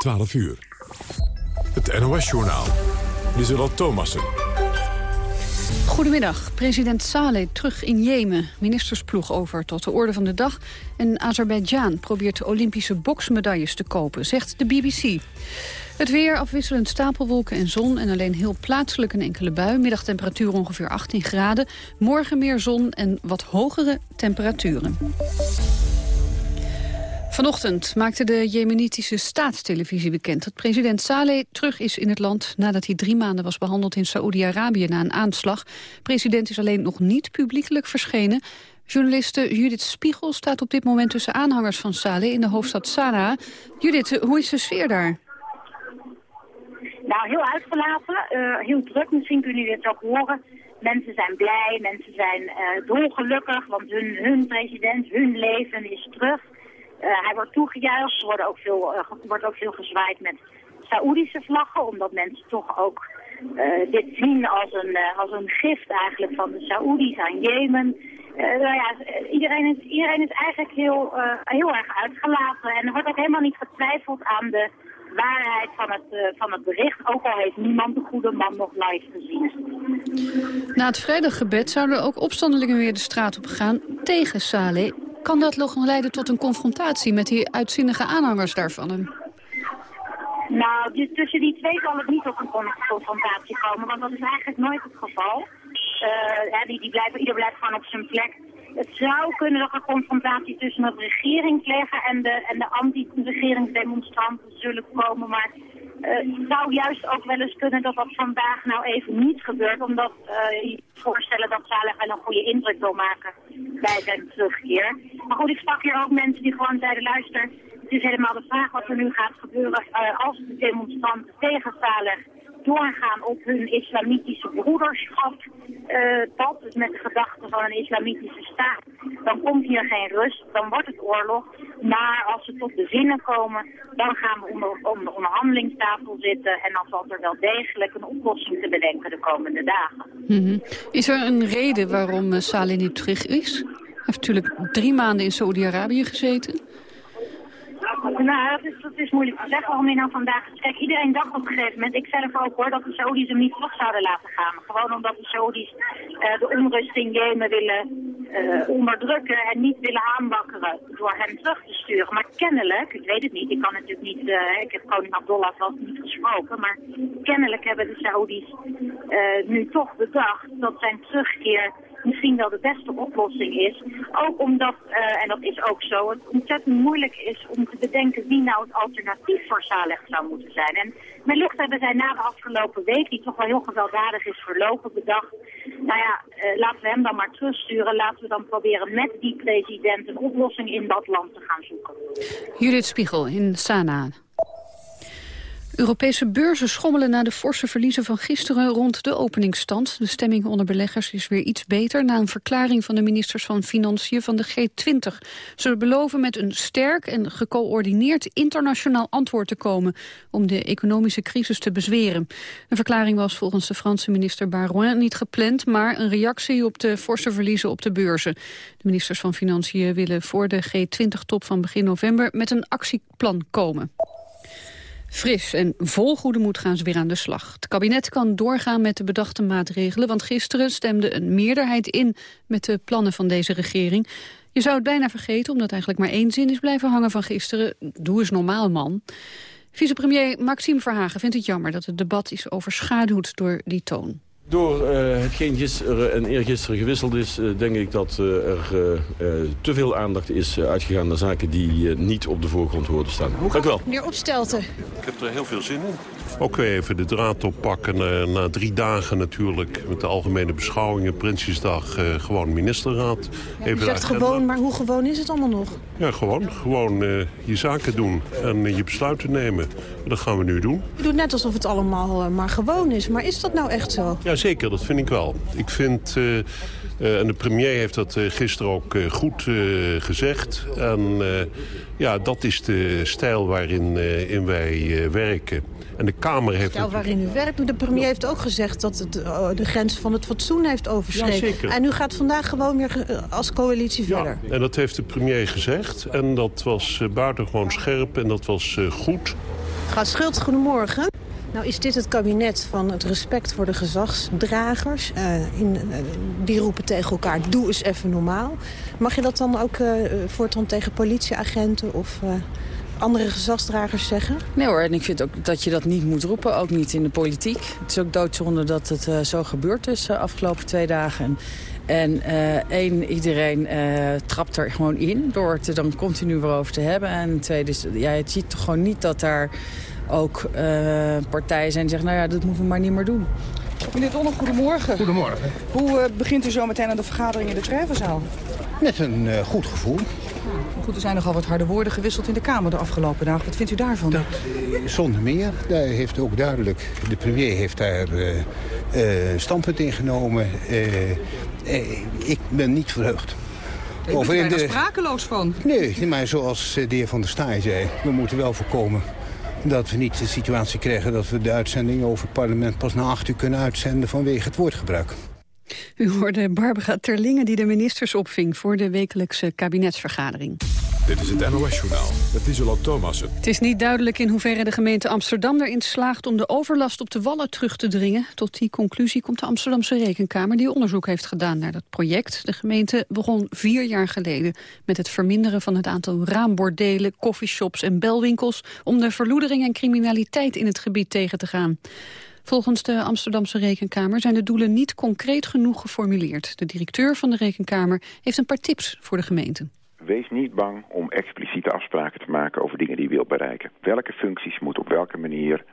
12 uur. Het NOS-journaal. Lieselot Thomassen. Goedemiddag. President Saleh terug in Jemen. Ministersploeg over tot de orde van de dag. En Azerbeidzjan probeert Olympische boksmedailles te kopen, zegt de BBC. Het weer afwisselend stapelwolken en zon en alleen heel plaatselijk een enkele bui. Middagtemperatuur ongeveer 18 graden. Morgen meer zon en wat hogere temperaturen. Vanochtend maakte de Jemenitische staatstelevisie bekend dat president Saleh terug is in het land nadat hij drie maanden was behandeld in Saoedi-Arabië na een aanslag. President is alleen nog niet publiekelijk verschenen. Journaliste Judith Spiegel staat op dit moment tussen aanhangers van Saleh in de hoofdstad Sanaa. Judith, hoe is de sfeer daar? Nou, heel uitgelaten, uh, heel druk. Misschien kunnen jullie het ook horen. Mensen zijn blij, mensen zijn uh, dolgelukkig, want hun, hun president, hun leven is terug. Uh, hij wordt toegejuicht, wordt ook veel, uh, wordt ook veel gezwaaid met Saoedische vlaggen, omdat mensen toch ook uh, dit zien als een, als een gift eigenlijk van de Saoedi's aan Jemen. nou ja, iedereen is, iedereen is eigenlijk heel, heel erg uitgelaten en er wordt ook helemaal niet getwijfeld aan de waarheid van het, van het bericht, ook al heeft niemand de goede man nog live gezien. Na het vrijdaggebed zouden ook opstandelingen weer de straat op gaan tegen Saleh kan dat nog leiden tot een confrontatie met die uitzinnige aanhangers daarvan? Nou, dus tussen die twee zal het niet tot een confrontatie komen, want dat is eigenlijk nooit het geval. Uh, die, die blijven, ieder blijft gewoon op zijn plek. Het zou kunnen dat er confrontatie tussen de regering leggen en de, en de anti-regeringsdemonstranten zullen komen, maar uh, het zou juist ook wel eens kunnen dat dat vandaag nou even niet gebeurt. Omdat uh, je voorstellen dat Saleh wel een goede indruk wil maken bij zijn terugkeer. Maar goed, ik sprak hier ook mensen die gewoon zeiden, luister, het is helemaal de vraag wat er nu gaat gebeuren uh, als de demonstranten tegen Saleh doorgaan op hun islamitische broederschap. Uh, dat is met de gedachte van een islamitische staat. Dan komt hier geen rust, dan wordt het oorlog. Maar als ze tot de zinnen komen, dan gaan we onder, onder de onderhandelingstafel zitten. En dan valt er wel degelijk een oplossing te bedenken de komende dagen. -hmm. Is er een reden waarom uh, niet terug is? Hij heeft natuurlijk drie maanden in Saudi-Arabië gezeten. Nou, dat is, dat is moeilijk te zeggen waarom je nou vandaag... Kijk, iedereen dacht op een gegeven moment, ik zelf ook hoor, dat de Saudis hem niet terug zouden laten gaan. Gewoon omdat de Saudis uh, de onrust in Jemen willen uh, onderdrukken en niet willen aanbakkeren door hem terug te sturen. Maar kennelijk, ik weet het niet, ik kan natuurlijk niet, uh, ik heb koning Abdullah vast niet gesproken, maar kennelijk hebben de Saudis nu toch bedacht dat zijn terugkeer misschien wel de beste oplossing is. Ook omdat, uh, en dat is ook zo, het ontzettend moeilijk is om te bedenken wie nou het alternatief voor Saleh zou moeten zijn. En wellicht hebben zij na de afgelopen week, die toch wel heel gewelddadig is verlopen, bedacht, nou ja, uh, laten we hem dan maar terugsturen. Laten we dan proberen met die president een oplossing in dat land te gaan zoeken. Judith Spiegel in Sanaa. Europese beurzen schommelen na de forse verliezen van gisteren rond de openingsstand. De stemming onder beleggers is weer iets beter na een verklaring van de ministers van Financiën van de G20. Ze beloven met een sterk en gecoördineerd internationaal antwoord te komen om de economische crisis te bezweren. Een verklaring was volgens de Franse minister Barouin niet gepland, maar een reactie op de forse verliezen op de beurzen. De ministers van Financiën willen voor de G20-top van begin november met een actieplan komen. Fris en vol goede moed gaan ze weer aan de slag. Het kabinet kan doorgaan met de bedachte maatregelen... want gisteren stemde een meerderheid in met de plannen van deze regering. Je zou het bijna vergeten, omdat eigenlijk maar één zin is blijven hangen van gisteren. Doe eens normaal, man. Vicepremier Maxime Verhagen vindt het jammer dat het debat is overschaduwd door die toon. Door uh, hetgeen gisteren en eergisteren gewisseld is, uh, denk ik dat uh, er te veel aandacht is uitgegaan naar zaken die niet op de voorgrond horen te staan. Hoe Dank u wel. Meneer Opstelten. Ik heb er heel veel zin in. Ook weer even de draad oppakken na, na drie dagen natuurlijk. Met de algemene beschouwingen, Prinsjesdag, gewoon ministerraad. Ja, u zegt gewoon, maar hoe gewoon is het allemaal nog? Ja, gewoon. Gewoon je zaken doen en je besluiten nemen. Dat gaan we nu doen. U doet net alsof het allemaal maar gewoon is. Maar is dat nou echt zo? Ja, zeker. Dat vind ik wel. Ik vind... Uh, uh, en de premier heeft dat uh, gisteren ook goed gezegd. En ja, dat is de stijl waarin in wij werken. En de Kamer heeft... Stijl waarin u werkt. De premier heeft ook gezegd dat het de grens van het fatsoen heeft overschreden. Ja, en u gaat vandaag gewoon weer als coalitie ja, verder. en dat heeft de premier gezegd. En dat was buitengewoon scherp en dat was goed. Gaat Schult, goedemorgen. Nou is dit het kabinet van het respect voor de gezagsdragers. Uh, in, uh, die roepen tegen elkaar, doe eens even normaal. Mag je dat dan ook uh, voortaan tegen politieagenten of andere gezagsdragers zeggen? Nee hoor, en ik vind ook dat je dat niet moet roepen, ook niet in de politiek. Het is ook doodzonde dat het zo gebeurd is de afgelopen twee dagen. En, één, iedereen trapt er gewoon in door het er dan continu weer over te hebben. En tweede is, ja, het ziet toch gewoon niet dat daar ook uh, partijen zijn die zeggen... nou ja, dat moeten we maar niet meer doen. Meneer Donner, goedemorgen. Goedemorgen. Hoe uh, begint u zo meteen aan de vergadering in de Treffenzaal? Met een uh, goed gevoel. Ja, goed, er zijn nogal wat harde woorden gewisseld in de Kamer de afgelopen dagen. Wat vindt u daarvan? Dat, zonder meer. Daar heeft ook duidelijk, de premier heeft daar standpunt in genomen. ik ben niet verheugd. Ik ben er de... sprakeloos van. Nee, maar zoals de heer Van der Staaij zei... we moeten wel voorkomen dat we niet de situatie krijgen dat we de uitzending over het parlement pas na acht uur kunnen uitzenden vanwege het woordgebruik. U hoorde Barbara Terlingen die de ministers opving voor de wekelijkse kabinetsvergadering. Dit is het NOS-journaal met Isola Thomassen. Het is niet duidelijk in hoeverre de gemeente Amsterdam erin slaagt... om de overlast op de wallen terug te dringen. Tot die conclusie komt de Amsterdamse Rekenkamer... die onderzoek heeft gedaan naar dat project. De gemeente begon vier jaar geleden met het verminderen van het aantal raambordelen... coffeeshops en belwinkels... om de verloedering en criminaliteit in het gebied tegen te gaan. Volgens de Amsterdamse Rekenkamer zijn de doelen niet concreet genoeg geformuleerd. De directeur van de Rekenkamer heeft een paar tips voor de gemeente. Wees niet bang om expliciete afspraken te maken over dingen die je wilt bereiken. Welke functies moeten op welke manier,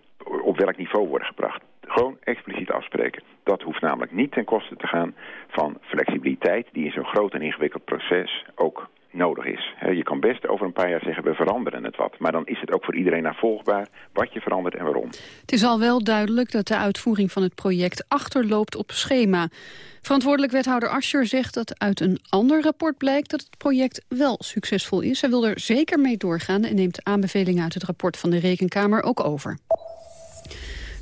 op welk niveau worden gebracht. Gewoon expliciet afspreken. Dat hoeft namelijk niet ten koste te gaan van flexibiliteit... die in zo'n groot en ingewikkeld proces ook nodig is. Je kan best over een paar jaar zeggen, we veranderen het wat. Maar dan is het ook voor iedereen navolgbaar wat je verandert en waarom. Het is al wel duidelijk dat de uitvoering van het project achterloopt op schema. Verantwoordelijk wethouder Ascher zegt dat uit een ander rapport blijkt dat het project wel succesvol is. Hij wil er zeker mee doorgaan en neemt aanbevelingen uit het rapport van de Rekenkamer ook over.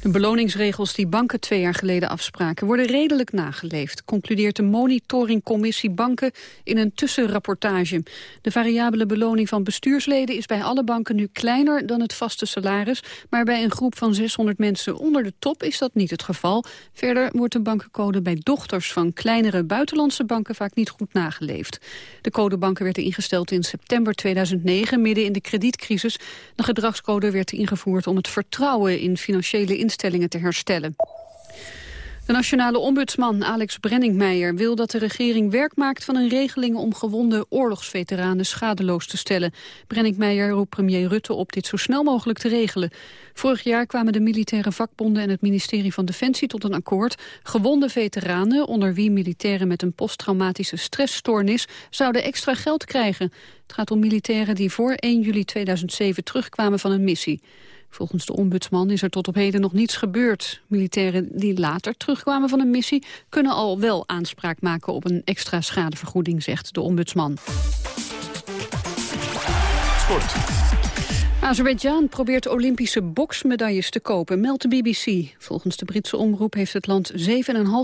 De beloningsregels die banken twee jaar geleden afspraken... worden redelijk nageleefd, concludeert de monitoringcommissie Banken in een tussenrapportage. De variabele beloning van bestuursleden is bij alle banken nu kleiner dan het vaste salaris... maar bij een groep van 600 mensen onder de top is dat niet het geval. Verder wordt de bankencode bij dochters van kleinere buitenlandse banken vaak niet goed nageleefd. De codebanken werden ingesteld in september 2009, midden in de kredietcrisis. De gedragscode werd ingevoerd om het vertrouwen in financiële instellingen te herstellen. De nationale ombudsman Alex Brenningmeijer wil dat de regering werk maakt van een regeling om gewonde oorlogsveteranen schadeloos te stellen. Brenningmeijer roept premier Rutte op dit zo snel mogelijk te regelen. Vorig jaar kwamen de militaire vakbonden en het ministerie van Defensie tot een akkoord. Gewonde veteranen, onder wie militairen met een posttraumatische stressstoornis, zouden extra geld krijgen. Het gaat om militairen die voor 1 juli 2007 terugkwamen van een missie. Volgens de ombudsman is er tot op heden nog niets gebeurd. Militairen die later terugkwamen van een missie... kunnen al wel aanspraak maken op een extra schadevergoeding, zegt de ombudsman. Sport. Azerbeidzjan probeert Olympische boksmedailles te kopen, meldt de BBC. Volgens de Britse omroep heeft het land 7,5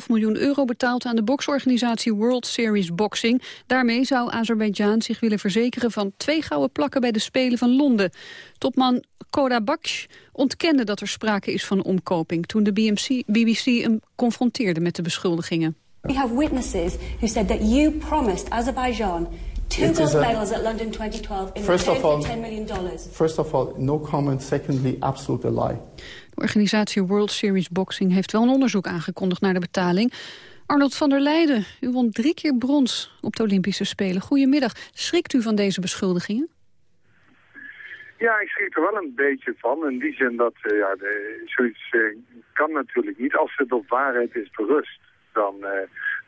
miljoen euro betaald aan de boksorganisatie World Series Boxing. Daarmee zou Azerbeidzjan zich willen verzekeren van twee gouden plakken bij de Spelen van Londen. Topman Koda Baksh ontkende dat er sprake is van omkoping toen de BMC, BBC hem confronteerde met de beschuldigingen. We have witnesses who said that you promised Azerbaijan Two gold medals at London 2012 in first of all, $10 million. First of all, no comment. Secondly, absolute lie. De organisatie World Series Boxing heeft wel een onderzoek aangekondigd naar de betaling. Arnold van der Leijden, u won drie keer brons op de Olympische Spelen. Goedemiddag. Schrikt u van deze beschuldigingen? Ja, ik schrik er wel een beetje van. In die zin dat uh, ja, de, zoiets uh, kan natuurlijk niet. Als het op waarheid is berust, dan, uh,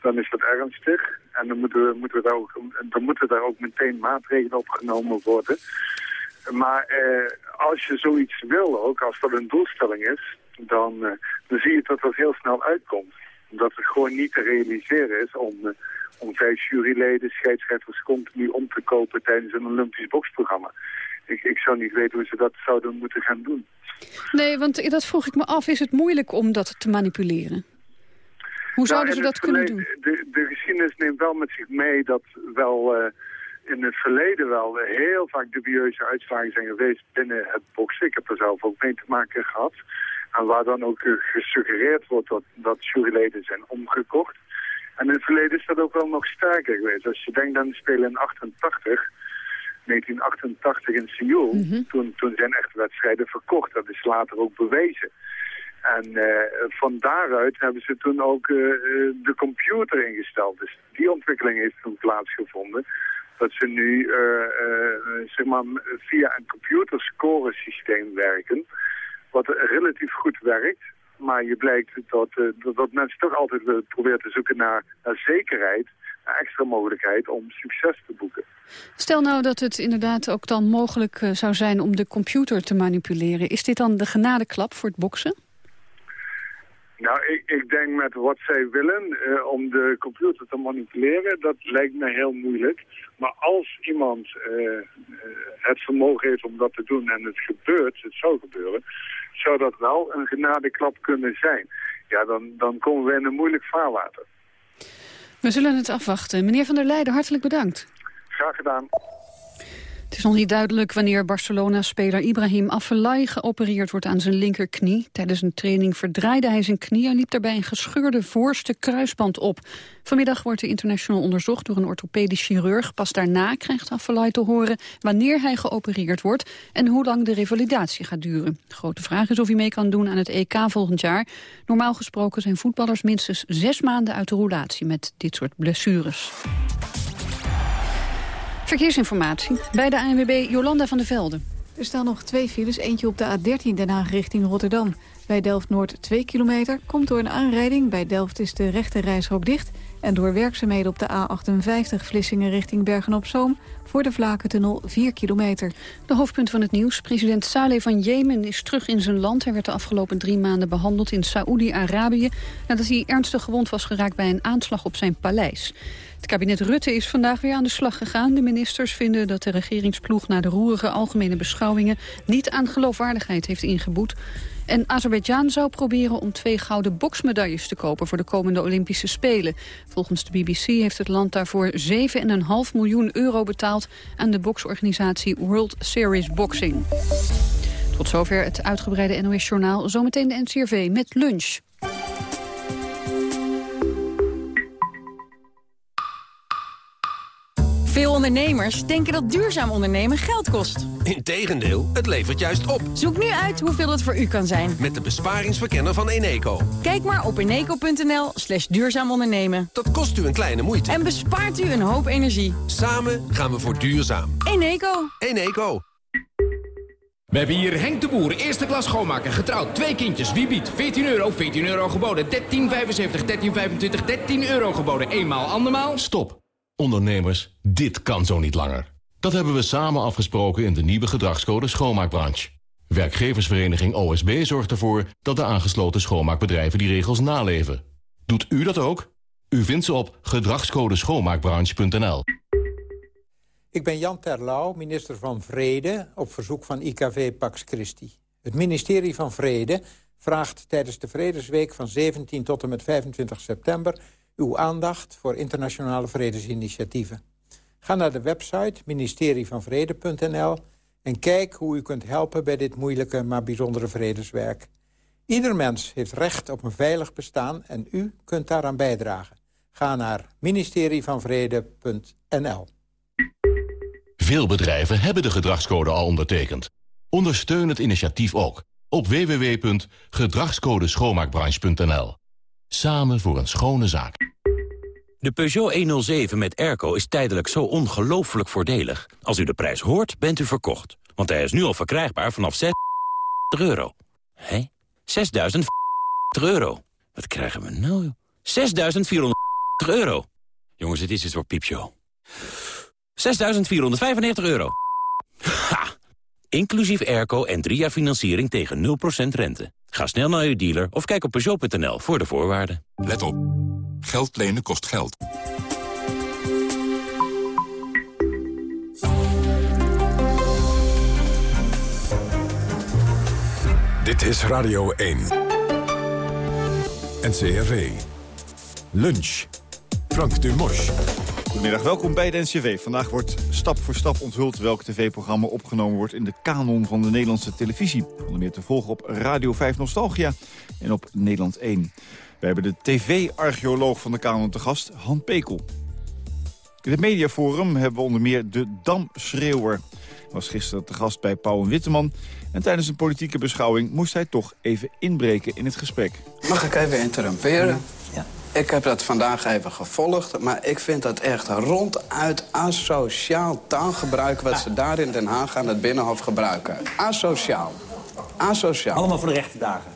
dan is dat ernstig. En dan moeten, we, moeten we daar ook, dan moeten daar ook meteen maatregelen op genomen worden. Maar eh, als je zoiets wil ook, als dat een doelstelling is, dan, eh, dan zie je dat dat heel snel uitkomt. Dat het gewoon niet te realiseren is om, uh, om vijf juryleden, scheidsrechters continu om te kopen tijdens een Olympisch boksprogramma. Ik, ik zou niet weten hoe ze dat zouden moeten gaan doen. Nee, want dat vroeg ik me af. Is het moeilijk om dat te manipuleren? Hoe zouden nou, ze dat kunnen doen? De, de, geschiedenis neemt wel met zich mee dat wel, uh, in het verleden wel heel vaak dubieuze uitslagen zijn geweest binnen het boksen. Ik heb er zelf ook mee te maken gehad. En waar dan ook gesuggereerd wordt dat, dat juryleden zijn omgekocht. En in het verleden is dat ook wel nog sterker geweest. Als je denkt aan de Spelen in 88, 1988 in Seoul, toen, toen zijn echt wedstrijden verkocht. Dat is later ook bewezen. En uh, van daaruit hebben ze toen ook uh, de computer ingesteld. Dus die ontwikkeling heeft toen plaatsgevonden. Dat ze nu zeg maar via een computerscoresysteem werken. Wat relatief goed werkt. Maar je blijkt dat, dat, mensen toch altijd proberen te zoeken naar, naar zekerheid extra mogelijkheid om succes te boeken. Stel nou dat het inderdaad ook dan mogelijk zou zijn om de computer te manipuleren. Is dit dan de genadeklap voor het boksen? Nou, ik, ik denk met wat zij willen uh, om de computer te manipuleren, dat lijkt me heel moeilijk. Maar als iemand uh, het vermogen heeft om dat te doen en het gebeurt, het zou gebeuren, zou dat wel een genadeklap kunnen zijn. Ja, dan, dan komen we in een moeilijk vaarwater. We zullen het afwachten. Meneer Van der Leijden, hartelijk bedankt. Graag gedaan. Het is nog niet duidelijk wanneer Barcelona-speler Ibrahim Afellay geopereerd wordt aan zijn linkerknie. Tijdens een training verdraaide hij zijn knie en liep daarbij een gescheurde voorste kruisband op. Vanmiddag wordt de international onderzocht door een orthopedisch chirurg. Pas daarna krijgt Afellay te horen wanneer hij geopereerd wordt en hoe lang de revalidatie gaat duren. De grote vraag is of hij mee kan doen aan het EK volgend jaar. Normaal gesproken zijn voetballers minstens zes maanden uit de roulatie met dit soort blessures. Verkeersinformatie bij de ANWB Jolanda van der Velde. Er staan nog twee files, eentje op de A13 Den Haag richting Rotterdam. Bij Delft-Noord 2 kilometer, komt door een aanrijding. Bij Delft is de rechte reisrook dicht. En door werkzaamheden op de A58 Vlissingen richting Bergen-op-Zoom... voor de Vlakentunnel 4 kilometer. De hoofdpunt van het nieuws. President Saleh van Jemen is terug in zijn land. Hij werd de afgelopen drie maanden behandeld in Saoedi-Arabië... nadat hij ernstig gewond was geraakt bij een aanslag op zijn paleis. Het kabinet Rutte is vandaag weer aan de slag gegaan. De ministers vinden dat de regeringsploeg na de roerige algemene beschouwingen... niet aan geloofwaardigheid heeft ingeboet. En Azerbeidzjan zou proberen om twee gouden boksmedailles te kopen... voor de komende Olympische Spelen. Volgens de BBC heeft het land daarvoor 7,5 miljoen euro betaald... aan de boksorganisatie World Series Boxing. Tot zover het uitgebreide NOS-journaal. Zometeen de NCRV met lunch. Veel ondernemers denken dat duurzaam ondernemen geld kost. Integendeel, het levert juist op. Zoek nu uit hoeveel het voor u kan zijn. Met de besparingsverkenner van Eneco. Kijk maar op eneco.nl slash duurzaam ondernemen. Dat kost u een kleine moeite. En bespaart u een hoop energie. Samen gaan we voor duurzaam. Eneco. Eneco. We hebben hier Henk de Boer, eerste klas schoonmaker, getrouwd, twee kindjes. Wie biedt? 14 euro, 14 euro geboden, 13,75, 13,25, 13 euro geboden. Eenmaal, andermaal. Stop. Ondernemers, dit kan zo niet langer. Dat hebben we samen afgesproken in de nieuwe gedragscode schoonmaakbranche. Werkgeversvereniging OSB zorgt ervoor dat de aangesloten schoonmaakbedrijven die regels naleven. Doet u dat ook? U vindt ze op gedragscodeschoonmaakbranche.nl. Ik ben Jan Terlouw, minister van Vrede, op verzoek van IKV Pax Christi. Het ministerie van Vrede vraagt tijdens de Vredesweek van 17 tot en met 25 september uw aandacht voor internationale vredesinitiatieven. Ga naar de website ministerievanvrede.nl en kijk hoe u kunt helpen bij dit moeilijke maar bijzondere vredeswerk. Ieder mens heeft recht op een veilig bestaan en u kunt daaraan bijdragen. Ga naar ministerievanvrede.nl. Veel bedrijven hebben de gedragscode al ondertekend. Ondersteun het initiatief ook op www.gedragscodeschoonmaakbranche.nl. Samen voor een schone zaak. De Peugeot 107 met airco is tijdelijk zo ongelooflijk voordelig. Als u de prijs hoort, bent u verkocht. Want hij is nu al verkrijgbaar vanaf 6 euro. Hé? 6.000 euro. Wat krijgen we nou? 6.400 euro. Jongens, het is iets voor piepshow. 6.495 euro. Ha! Inclusief airco en drie jaar financiering tegen 0% rente. Ga snel naar uw dealer of kijk op Peugeot.nl voor de voorwaarden. Let op. Geld lenen kost geld. Dit is Radio 1. NCRV. Lunch. Frank Dumos. Goedemiddag, welkom bij de. Vandaag wordt stap voor stap onthuld welk tv-programma opgenomen wordt in de kanon van de Nederlandse televisie. Onder meer te volgen op Radio 5 Nostalgia en op Nederland 1. We hebben de tv-archeoloog van de kanon te gast, Han Pekel. In het mediaforum hebben we onder meer de Damschreeuwer. was gisteren te gast bij Pauw en Witteman. En tijdens een politieke beschouwing moest hij toch even inbreken in het gesprek. Mag ik even interrumperen? Ja. Ik heb dat vandaag even gevolgd, maar ik vind dat echt ronduit asociaal taalgebruik... wat ze daar in Den Haag aan het Binnenhof gebruiken. Asociaal. Asociaal. Allemaal voor de rechte dagen.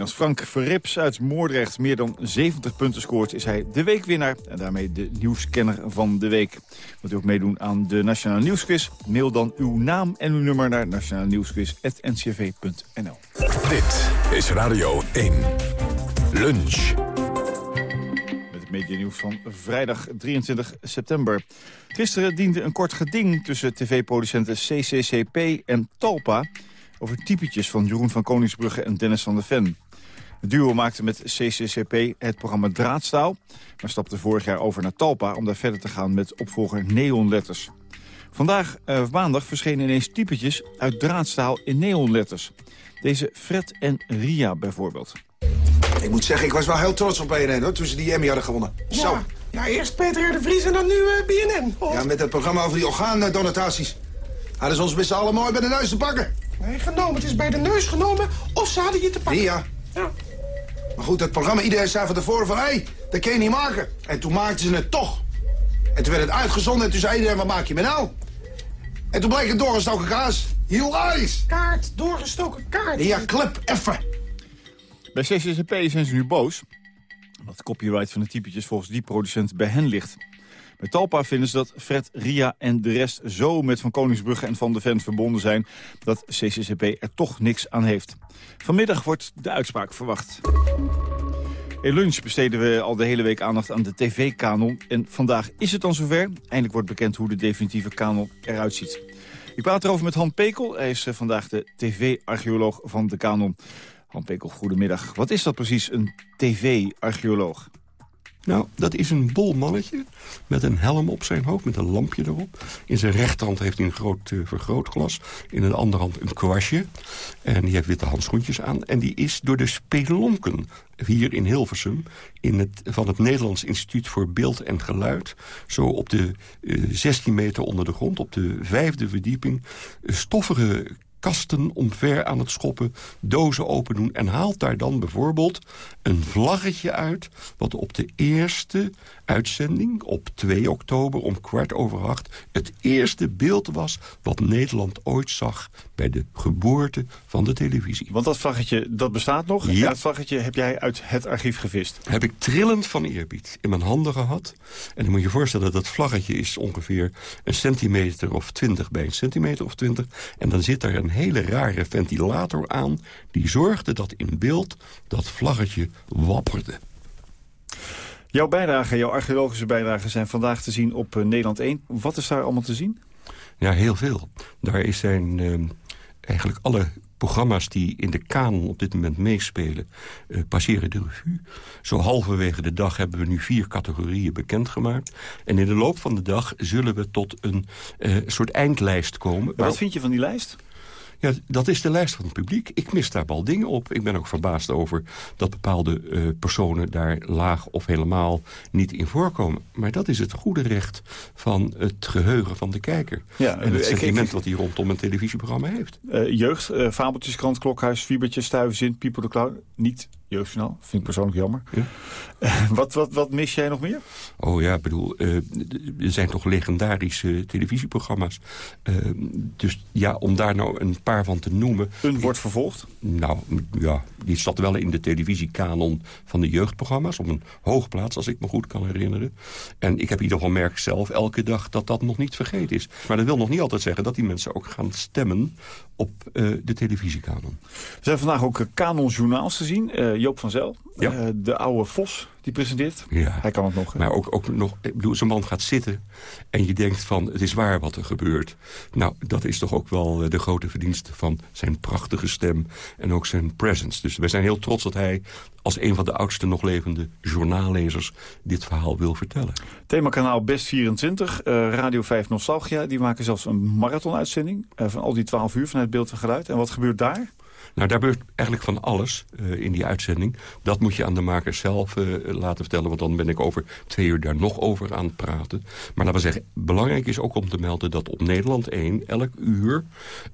Als Frank Verrips uit Moordrecht meer dan 70 punten scoort... is hij de weekwinnaar en daarmee de nieuwskenner van de week. Wilt u ook meedoen aan de Nationale Nieuwsquiz? Mail dan uw naam en uw nummer naar nationalenieuwsquiz.ncv.nl. Dit is Radio 1. Lunch. Met het medianieuws van vrijdag 23 september. Gisteren diende een kort geding tussen tv-producenten CCCP en Talpa... over typetjes van Jeroen van Koningsbrugge en Dennis van der Ven. Het duo maakte met CCCP het programma Draadstaal... maar stapte vorig jaar over naar Talpa om daar verder te gaan met opvolger Neonletters. Vandaag, eh, maandag, verschenen ineens typetjes uit draadstaal in neonletters. Deze Fred en Ria bijvoorbeeld. Ik moet zeggen, ik was wel heel trots op BNN hoor, toen ze die Emmy hadden gewonnen. Zo. Ja, ja eerst Peter R. de Vries en dan nu uh, BNN. Oh. Ja, met het programma over die orgaandonaties. Hadden ze ons met z'n allen mooi bij de neus te pakken. Nee, genomen. Het is bij de neus genomen of ze hadden je te pakken. Ja. Ja. Maar goed, het programma, iedereen zei van tevoren van... hé, hey, dat kan je niet maken. En toen maakten ze het toch. En toen werd het uitgezonden en toen zei iedereen, wat maak je me nou? En toen bleek het doorgestoken kaas. Hilarisch. Kaart, doorgestoken kaart. Ja, klep, effe. Bij CCCP zijn ze nu boos. Omdat copyright van de typetjes volgens die producent bij hen ligt. Bij Talpa vinden ze dat Fred, Ria en de rest zo met Van Koningsbrugge en Van de Ven verbonden zijn... dat CCCP er toch niks aan heeft. Vanmiddag wordt de uitspraak verwacht. In lunch besteden we al de hele week aandacht aan de tv-kanon. En vandaag is het dan zover. Eindelijk wordt bekend hoe de definitieve kanon eruit ziet. Ik praat erover met Han Pekel. Hij is eh, vandaag de tv-archeoloog van de kanon. Pekel, goedemiddag. Wat is dat precies, een tv-archeoloog? Nou, dat is een bol mannetje met een helm op zijn hoofd, met een lampje erop. In zijn rechterhand heeft hij een groot uh, vergrootglas. In de andere hand een kwastje. En die heeft witte handschoentjes aan. En die is door de spelonken hier in Hilversum... In het, van het Nederlands Instituut voor Beeld en Geluid... zo op de uh, 16 meter onder de grond, op de vijfde verdieping... Stoffige kasten omver aan het schoppen, dozen open doen... en haalt daar dan bijvoorbeeld een vlaggetje uit... wat op de eerste uitzending op 2 oktober om kwart over acht... het eerste beeld was wat Nederland ooit zag bij de geboorte van de televisie. Want dat vlaggetje, dat bestaat nog? Ja. En dat vlaggetje heb jij uit het archief gevist? Heb ik trillend van eerbied in mijn handen gehad. En dan moet je je voorstellen dat dat vlaggetje is ongeveer een centimeter of twintig bij een centimeter of twintig. En dan zit daar een hele rare ventilator aan... die zorgde dat in beeld dat vlaggetje wapperde. Jouw bijdrage, jouw archeologische bijdragen zijn vandaag te zien op uh, Nederland 1. Wat is daar allemaal te zien? Ja, heel veel. Daar zijn uh, eigenlijk alle programma's die in de kanon op dit moment meespelen... Uh, passeren de revue. Zo halverwege de dag hebben we nu vier categorieën bekendgemaakt. En in de loop van de dag zullen we tot een uh, soort eindlijst komen. Wat vind je van die lijst? Ja, dat is de lijst van het publiek. Ik mis daar wel dingen op. Ik ben ook verbaasd over dat bepaalde uh, personen daar laag of helemaal niet in voorkomen. Maar dat is het goede recht van het geheugen van de kijker. Ja, en het sentiment wat hij rondom een televisieprogramma heeft. Uh, jeugd, uh, Fabeltjeskrant, Klokhuis, Fiebertje, Stuivenzin, Pieper de Clown. Niet jeugdjournaal, vind ik persoonlijk jammer. Uh, wat, wat, wat mis jij nog meer? Oh ja, ik bedoel, uh, er zijn toch legendarische televisieprogramma's. Uh, dus ja, om daar nou een paar van te noemen... Een wordt vervolgd? Nou, ja, die zat wel in de televisiekanon van de jeugdprogramma's... op een hoogplaats, als ik me goed kan herinneren. En ik heb in ieder geval merk zelf elke dag dat dat nog niet vergeten is. Maar dat wil nog niet altijd zeggen dat die mensen ook gaan stemmen op uh, de televisiekanon. Er zijn vandaag ook uh, kanonjournaals te zien. Uh, Joop van Zel, ja. de oude Vos, die presenteert. Ja. Hij kan het nog. hè? Maar ook, ook nog, ik bedoel, zo'n man gaat zitten en je denkt van, het is waar wat er gebeurt. Nou, dat is toch ook wel eh, de grote verdienste van zijn prachtige stem en ook zijn presence. Dus wij zijn heel trots dat hij als een van de oudste nog levende journaallezers dit verhaal wil vertellen. Themakanaal Best 24, eh, Radio 5 Nostalgia. Die maken zelfs een marathonuitzending eh, van al die 12 uur vanuit beeld en geluid. En wat gebeurt daar? Nou, daar gebeurt eigenlijk van alles eh, in die uitzending. Dat moet je aan de makers zelf eh, laten vertellen... want dan ben ik over twee uur daar nog over aan het praten. Maar laten we zeggen, belangrijk is ook om te melden... dat op Nederland 1 elk uur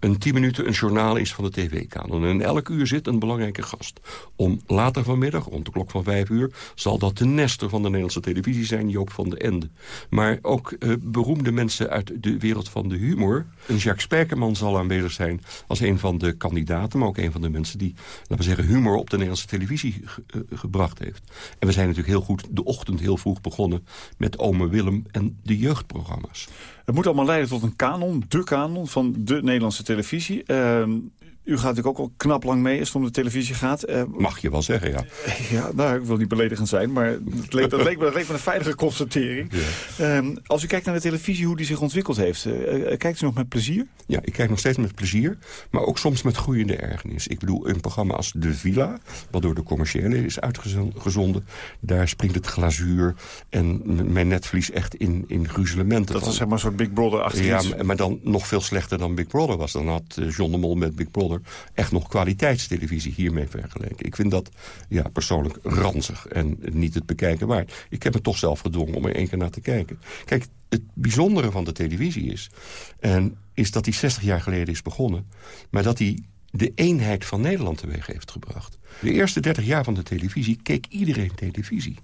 een 10 minuten een journaal is van de tv-kanon. En elk uur zit een belangrijke gast. Om later vanmiddag, rond de klok van vijf uur... zal dat de nester van de Nederlandse televisie zijn, Joop van de Ende. Maar ook eh, beroemde mensen uit de wereld van de humor. Een Jacques Spijkerman zal aanwezig zijn als een van de kandidaten... maar ook een van de mensen die, laten we zeggen, humor op de Nederlandse televisie eh, gebracht heeft. En we zijn natuurlijk heel goed de ochtend heel vroeg begonnen met Ome Willem en de jeugdprogramma's. Het moet allemaal leiden tot een kanon, de kanon van de Nederlandse televisie. Ehm, u gaat natuurlijk ook al knap lang mee als het om de televisie gaat. Eh, Mag je wel zeggen, ja. ja, nou, ik wil niet beledigend zijn, maar het leek, dat, leek me, dat leek me een veilige constatering. Ehm, als u kijkt naar de televisie, hoe die zich ontwikkeld heeft, eh, eh, kijkt u nog met plezier? Ja, ik kijk nog steeds met plezier, maar ook soms met groeiende ergernis. Ik bedoel, een programma als De Villa, wat door de commerciële is uitgezonden... daar springt het glazuur en mijn netvlies echt in, in gruzelementen. Dat was zeg maar een soort Big Brother achter Ja, maar- dan nog veel slechter dan Big Brother was. Dan had John de Mol met Big Brother echt nog kwaliteitstelevisie hiermee vergeleken. Ik vind dat ja, persoonlijk ranzig en niet het bekijken waard. Ik heb me toch zelf gedwongen om er één keer naar te kijken. Kijk, het bijzondere van de televisie is... En is dat hij 60 jaar geleden is begonnen... maar dat hij de eenheid van Nederland teweeg heeft gebracht. De eerste 30 jaar van de televisie keek iedereen televisie.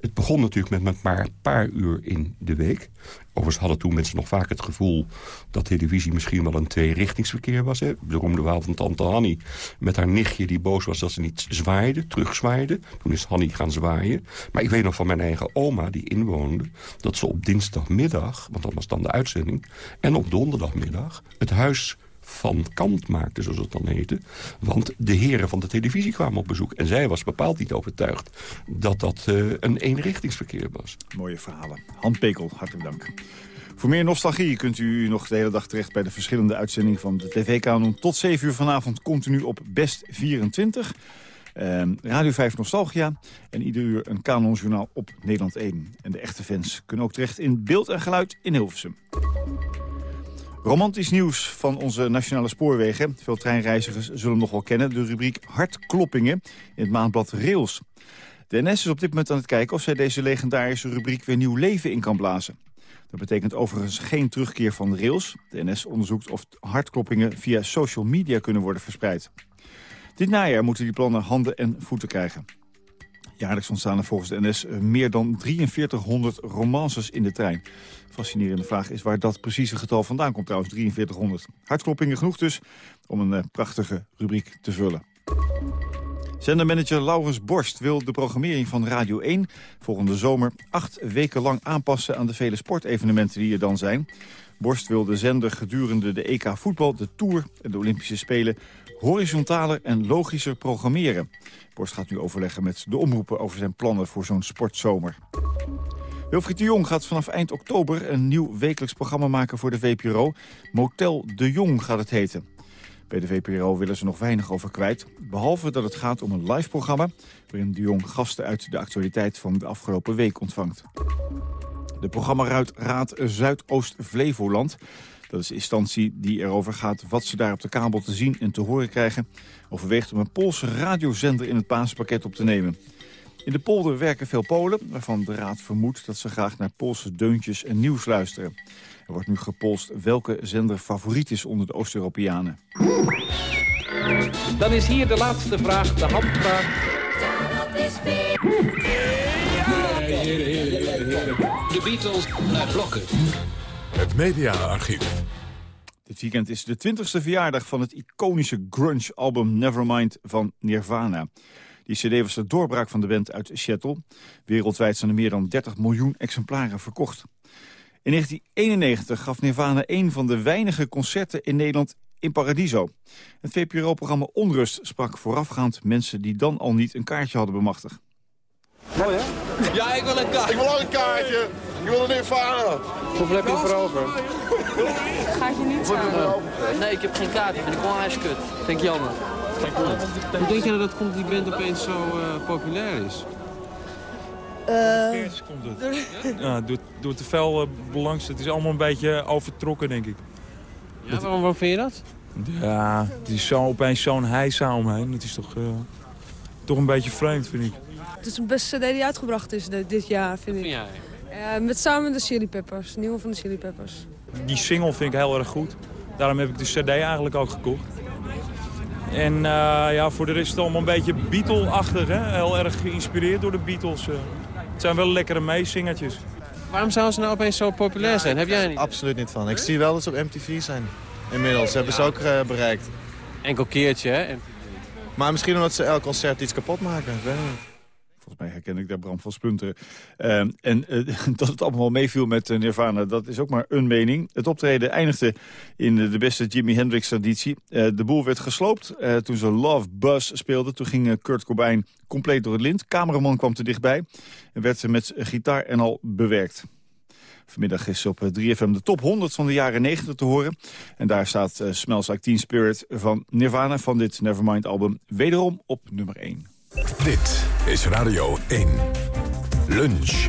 Het begon natuurlijk met maar een paar uur in de week. Overigens hadden toen mensen nog vaak het gevoel... dat televisie misschien wel een tweerichtingsverkeer was. Hè? De beroemde verhaal van tante Hanny met haar nichtje die boos was... dat ze niet zwaaide, terugzwaaide. Toen is Hanny gaan zwaaien. Maar ik weet nog van mijn eigen oma die inwoonde... dat ze op dinsdagmiddag, want dat was dan de uitzending... en op donderdagmiddag het huis van kant maakte, zoals het dan heette. Want de heren van de televisie kwamen op bezoek. En zij was bepaald niet overtuigd dat dat eh, een eenrichtingsverkeer was. Mooie verhalen. Han Pekel, hartelijk dank. Voor meer nostalgie kunt u nog de hele dag terecht bij de verschillende uitzendingen van de TV-kanon. Tot 7 uur vanavond continu op Best 24. Ehm, Radio 5 Nostalgia. En ieder uur een kanonjournaal op Nederland 1. En de echte fans kunnen ook terecht in beeld en geluid in Hilversum. Romantisch nieuws van onze nationale spoorwegen. Veel treinreizigers zullen hem nog wel kennen. De rubriek Hartkloppingen in het maandblad Rails. De NS is op dit moment aan het kijken of zij deze legendarische rubriek weer nieuw leven in kan blazen. Dat betekent overigens geen terugkeer van rails. De NS onderzoekt of hartkloppingen via social media kunnen worden verspreid. Dit najaar moeten die plannen handen en voeten krijgen. Jaarlijks ontstaan er volgens de NS meer dan 4300 romances in de trein. Fascinerende vraag is waar dat precieze getal vandaan komt trouwens, 4300. Hartkloppingen genoeg dus om een eh, prachtige rubriek te vullen. Zendermanager Laurens Borst wil de programmering van Radio 1 volgende zomer acht weken lang aanpassen aan de vele sportevenementen die er dan zijn. Borst wil de zender gedurende de EK voetbal, de Tour en de Olympische Spelen horizontaler en logischer programmeren. Borst gaat nu overleggen met de omroepen over zijn plannen voor zo'n sportzomer. Wilfried de Jong gaat vanaf eind oktober een nieuw wekelijks programma maken voor de VPRO. Motel de Jong gaat het heten. Bij de VPRO willen ze nog weinig over kwijt. Behalve dat het gaat om een live programma... waarin de Jong gasten uit de actualiteit van de afgelopen week ontvangt. De programmaraad Zuidoost-Flevoland... dat is de instantie die erover gaat wat ze daar op de kabel te zien en te horen krijgen... overweegt om een Poolse radiozender in het basispakket op te nemen. In de polder werken veel Polen, waarvan de raad vermoedt... dat ze graag naar Poolse deuntjes en nieuws luisteren. Er wordt nu gepolst welke zender favoriet is onder de Oost-Europeanen. Dan is hier de laatste vraag, de handvraag. De Beatles naar blokken. Het mediaarchief. Dit weekend is de 20e verjaardag van het iconische grunge-album Nevermind van Nirvana. Die cd was de doorbraak van de band uit Seattle. Wereldwijd zijn er meer dan 30 miljoen exemplaren verkocht. In 1991 gaf Nirvana een van de weinige concerten in Nederland in Paradiso. Het VPRO-programma Onrust sprak voorafgaand mensen die dan al niet een kaartje hadden bemachtigd. Mooi hè? Ja, ik wil een kaartje. Ik wil ook een kaartje. Ik wil er niet varen. Hoeveel heb je voor over? Gaat je niet nee, ik heb geen kaart. Ik ben gewoon ijskut. Vind ik jammer. Hoe denk je dat dat komt die band opeens zo uh, populair is? Uh, komt het. Ja, door, door te veel uh, belangstelling. Het is allemaal een beetje overtrokken, denk ik. Ja, waarom, waarom vind je dat? Ja, het is zo, opeens zo'n heisa omheen. Het is toch, uh, toch een beetje vreemd, vind ik. Het is een beste cd die uitgebracht is dit jaar, vind ik. Ja, ja. met samen de Chili Peppers, nieuwe van de Chili Peppers. Die single vind ik heel erg goed. Daarom heb ik de cd eigenlijk ook gekocht. En uh, ja, voor de rest is het allemaal een beetje Beatle-achtig. Heel erg geïnspireerd door de Beatles. Uh. Het zijn wel lekkere meezingertjes. Waarom zouden ze nou opeens zo populair zijn? Heb jij niet? Absoluut niet van. Ik zie wel dat ze op MTV zijn. Inmiddels hebben ze ook uh, bereikt. Enkel keertje, hè? Maar misschien omdat ze elk concert iets kapot maken. Ik weet niet. Volgens mij herken ik daar Bram van Spunteren. Uh, en uh, dat het allemaal meeviel met uh, Nirvana, dat is ook maar een mening. Het optreden eindigde in de beste Jimi Hendrix-traditie. de boel werd gesloopt toen ze Love Buzz speelden. Toen ging Kurt Cobain compleet door het lint. Cameraman kwam te dichtbij en werd met gitaar en al bewerkt. Vanmiddag is op 3FM de top 100 van de jaren 90 te horen. En daar staat Smells Like Teen Spirit van Nirvana van dit Nevermind-album wederom op nummer 1. Dit is Radio 1. Lunch.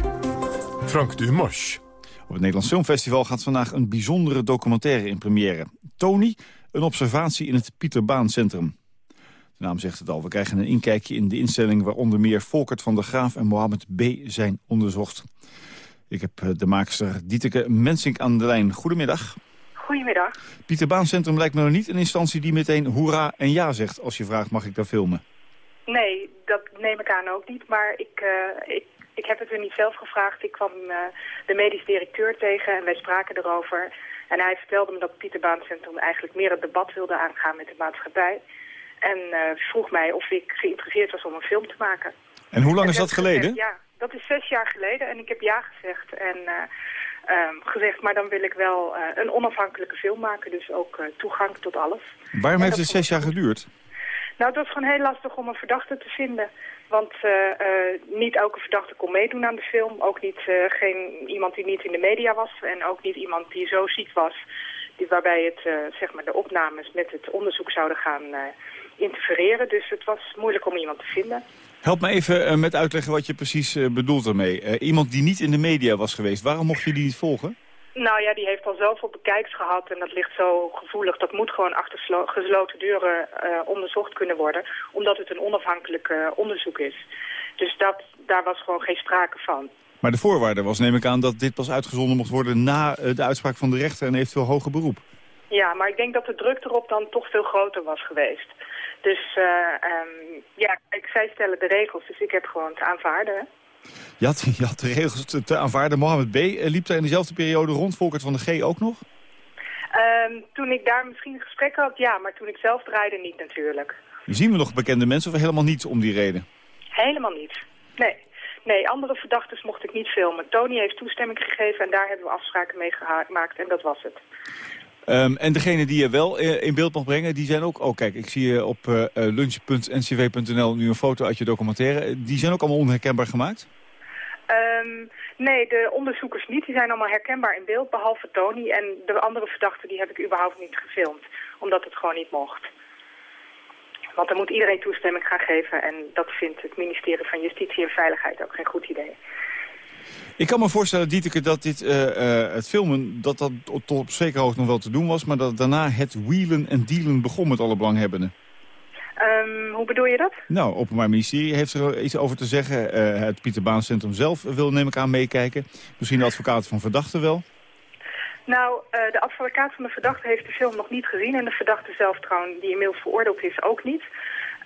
Frank Dumosch. Op het Nederlands Filmfestival gaat vandaag een bijzondere documentaire in première. Tony, een observatie in het Pieter Baan Centrum. De naam zegt het al, we krijgen een inkijkje in de instelling... waar onder meer Volkert van der Graaf en Mohammed B. zijn onderzocht. Ik heb de maakster Dieteke Mensink aan de lijn. Goedemiddag. Goedemiddag. Pieter Baan Centrum lijkt me nog niet een instantie die meteen hoera en ja zegt... als je vraagt, mag ik daar filmen? Nee, dat neem ik aan ook niet. Maar ik, uh, ik, ik heb het u niet zelf gevraagd. Ik kwam uh, de medisch directeur tegen en wij spraken erover. En hij vertelde me dat het Pieterbaancentrum eigenlijk meer het debat wilde aangaan met de maatschappij. En uh, vroeg mij of ik geïnteresseerd was om een film te maken. En hoe lang is dat geleden? Gezegd, ja, dat is zes jaar geleden en ik heb ja gezegd. En um, gezegd, maar dan wil ik wel een onafhankelijke film maken. Dus ook toegang tot alles. Waarom heeft het zes jaar geduurd? Nou, het was gewoon heel lastig om een verdachte te vinden. Want uh, uh, niet elke verdachte kon meedoen aan de film. Ook niet uh, geen, iemand die niet in de media was. En ook niet iemand die zo ziek was. Die, waarbij het, zeg maar de opnames met het onderzoek zouden gaan interfereren. Dus het was moeilijk om iemand te vinden. Help me even met uitleggen wat je precies bedoelt daarmee. iemand die niet in de media was geweest. Waarom mocht je die niet volgen? Nou ja, die heeft al zoveel bekijks gehad en dat ligt zo gevoelig. Dat moet gewoon achter gesloten deuren uh, onderzocht kunnen worden, omdat het een onafhankelijk uh, onderzoek is. Dus dat, daar was gewoon geen sprake van. Maar de voorwaarde was, neem ik aan, dat dit pas uitgezonden mocht worden na uh, de uitspraak van de rechter en eventueel hoger beroep. Ja, maar ik denk dat de druk erop dan toch veel groter was geweest. Dus um, ja, ik, zij stellen de regels, dus ik heb gewoon te aanvaarden. Je had, je had de regels te, te aanvaarden. Mohammed B. liep daar in dezelfde periode rond. Volkert van de G ook nog? Um, toen ik daar misschien gesprekken had, ja. Maar toen ik zelf draaide, niet natuurlijk. Zien we nog bekende mensen of helemaal niet om die reden? Helemaal niet. Nee. Nee, andere verdachten mocht ik niet filmen. Tony heeft toestemming gegeven en daar hebben we afspraken mee gemaakt en dat was het. Um, en degene die je wel uh, in beeld mag brengen, die zijn ook... Oh kijk, ik zie op uh, nu een foto uit je documentaire. Die zijn ook allemaal onherkenbaar gemaakt? Um, nee, de onderzoekers niet. Die zijn allemaal herkenbaar in beeld, behalve Tony. En de andere verdachten die heb ik überhaupt niet gefilmd. Omdat het gewoon niet mocht. Want dan moet iedereen toestemming gaan geven. En dat vindt het ministerie van Justitie en Veiligheid ook geen goed idee. Ik kan me voorstellen, Dieteke, dat dit, uh, uh, het filmen dat dat tot op zekere hoogte nog wel te doen was... maar dat daarna het wheelen en dealen begon met alle belanghebbenden. Um, hoe bedoel je dat? Nou, het Openbaar Ministerie heeft er iets over te zeggen. Uh, het Pieter Baan Centrum zelf wil, neem ik aan, meekijken. Misschien de advocaat van verdachte wel. Nou, uh, de advocaat van de verdachte heeft de film nog niet gezien... en de verdachte zelf trouwens, die inmiddels veroordeeld is, ook niet...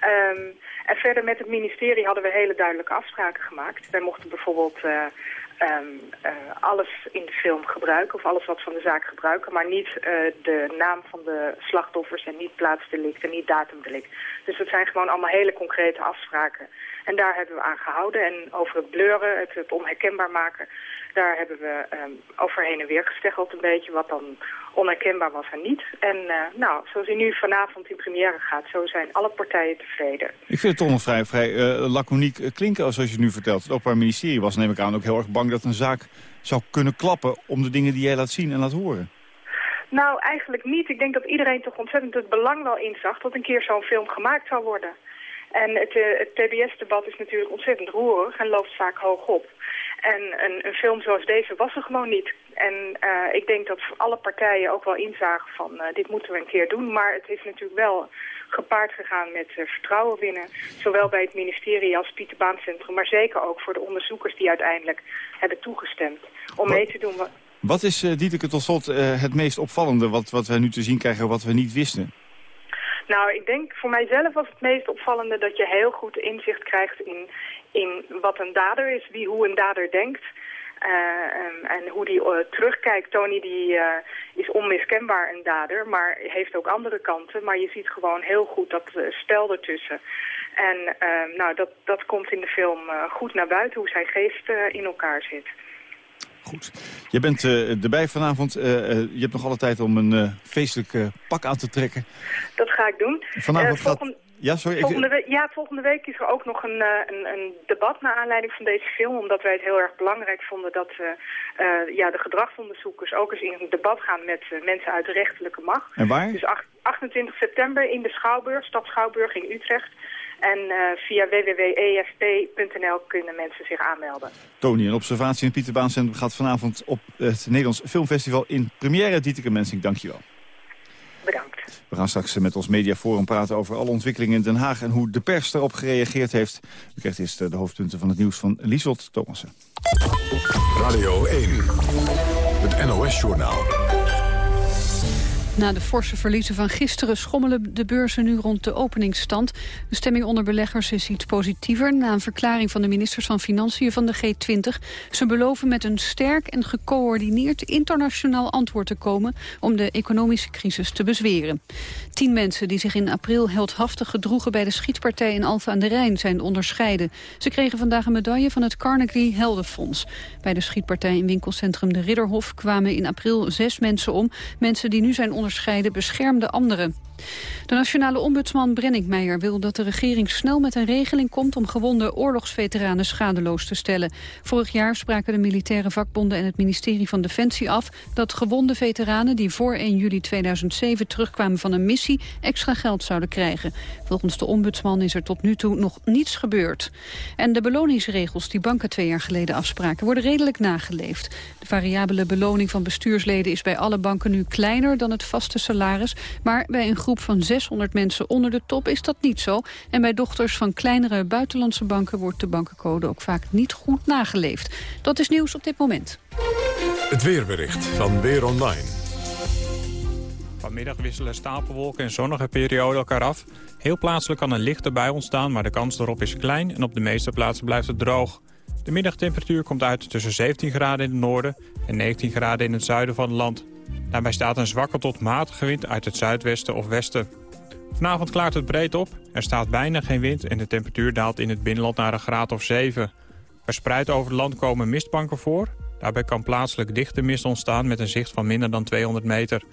Um, en verder met het ministerie hadden we hele duidelijke afspraken gemaakt. Wij mochten bijvoorbeeld uh, ehm, eh, alles in de film gebruiken, of alles wat van de zaak gebruiken, maar niet eh, de naam van de slachtoffers en niet plaatsdelict en niet datumdelict. Dus dat zijn gewoon allemaal hele concrete afspraken. En daar hebben we aan gehouden. En over het blurren, het, het onherkenbaar maken, daar hebben we um, overheen en weer gesteggeld een beetje wat dan onherkenbaar was en niet. En uh, nou, zoals hij nu vanavond in première gaat, zo zijn alle partijen tevreden. Ik vind het toch nog vrij, vrij uh, laconiek klinken zoals je nu vertelt. Het Openbaar Ministerie was, neem ik aan, ook heel erg bang dat een zaak zou kunnen klappen om de dingen die jij laat zien en laat horen. Nou, eigenlijk niet. Ik denk dat iedereen toch ontzettend het belang wel inzag dat een keer zo'n film gemaakt zou worden. En het, uh, het TBS-debat is natuurlijk ontzettend roerig en loopt vaak hoog op. En een, een, film zoals deze was er gewoon niet. En uh, ik denk dat alle partijen ook wel inzagen van uh, dit moeten we een keer doen. Maar het is natuurlijk wel gepaard gegaan met uh, vertrouwen winnen. Zowel bij het ministerie als Pieter Baan Centrum. Maar zeker ook voor de onderzoekers die uiteindelijk hebben toegestemd. Om mee te doen... Wat, wat is, Dieteke, tot slot het meest opvallende wat, wat wij nu te zien krijgen wat we niet wisten? Nou, ik denk voor mijzelf was het meest opvallende dat je heel goed inzicht krijgt in, in wat een dader is, wie hoe een dader denkt. Uh, en, hoe die uh, terugkijkt. Tony die, uh, is onmiskenbaar een dader, maar heeft ook andere kanten. Maar je ziet gewoon heel goed dat spel ertussen. En nou, dat, dat komt in de film goed naar buiten, hoe zijn geest in elkaar zit. Goed. Je bent uh, erbij vanavond. Uh, uh, je hebt nog alle tijd om een feestelijk pak aan te trekken. Dat ga ik doen. Vanavond volgende... gaat... Ja, sorry. Volgende, week, ja, volgende week is er ook nog een, een, een, debat naar aanleiding van deze film. Omdat wij het heel erg belangrijk vonden dat ja, de gedragsonderzoekers ook eens in een debat gaan met mensen uit de rechterlijke macht. En waar? Dus 28 september in de Schouwburg, Stad Schouwburg in Utrecht. En uh, via www.efp.nl kunnen mensen zich aanmelden. Tony, een observatie in het Pieterbaancentrum gaat vanavond op het Nederlands Filmfestival in première. Dieteke Mensing, dankjewel. Bedankt. We gaan straks met ons mediaforum praten over alle ontwikkelingen in Den Haag... en hoe de pers daarop gereageerd heeft. U krijgt eerst de hoofdpunten van het nieuws van Liesot Thomassen. Radio 1, het NOS-journaal. Na de forse verliezen van gisteren schommelen de beurzen nu rond de openingsstand. De stemming onder beleggers is iets positiever... na een verklaring van de ministers van Financiën van de G20. Ze beloven met een sterk en gecoördineerd internationaal antwoord te komen... om de economische crisis te bezweren. Tien mensen die zich in april heldhaftig gedroegen... bij de schietpartij in Alphen aan de Rijn zijn onderscheiden. Ze kregen vandaag een medaille van het Carnegie Heldenfonds. Bij de schietpartij in winkelcentrum De Ridderhof kwamen in april zes mensen om. Mensen die nu zijn onderscheiden onderscheiden beschermde anderen. De nationale ombudsman Brenninkmeijer wil dat de regering snel met een regeling komt om gewonde oorlogsveteranen schadeloos te stellen. Vorig jaar spraken de militaire vakbonden en het ministerie van Defensie af dat gewonde veteranen die voor 1 juli 2007 terugkwamen van een missie extra geld zouden krijgen. Volgens de ombudsman is er tot nu toe nog niets gebeurd. En de beloningsregels die banken twee jaar geleden afspraken worden redelijk nageleefd. De variabele beloning van bestuursleden is bij alle banken nu kleiner dan het vaste salaris, maar bij een groep van 600 mensen onder de top is dat niet zo. En bij dochters van kleinere buitenlandse banken wordt de bankencode ook vaak niet goed nageleefd. Dat is nieuws op dit moment. Het weerbericht van Weer Online. Vanmiddag wisselen stapelwolken en zonnige perioden elkaar af. Heel plaatselijk kan een lichte bui ontstaan, maar de kans erop is klein... en op de meeste plaatsen blijft het droog. De middagtemperatuur komt uit tussen 17 graden in het noorden... en 19 graden in het zuiden van het land. Daarbij staat een zwakke tot matige wind uit het zuidwesten of westen. Vanavond klaart het breed op, er staat bijna geen wind... en de temperatuur daalt in het binnenland naar een graad of 7. Verspreid over het land komen mistbanken voor. Daarbij kan plaatselijk dichte mist ontstaan met een zicht van minder dan 200 meter.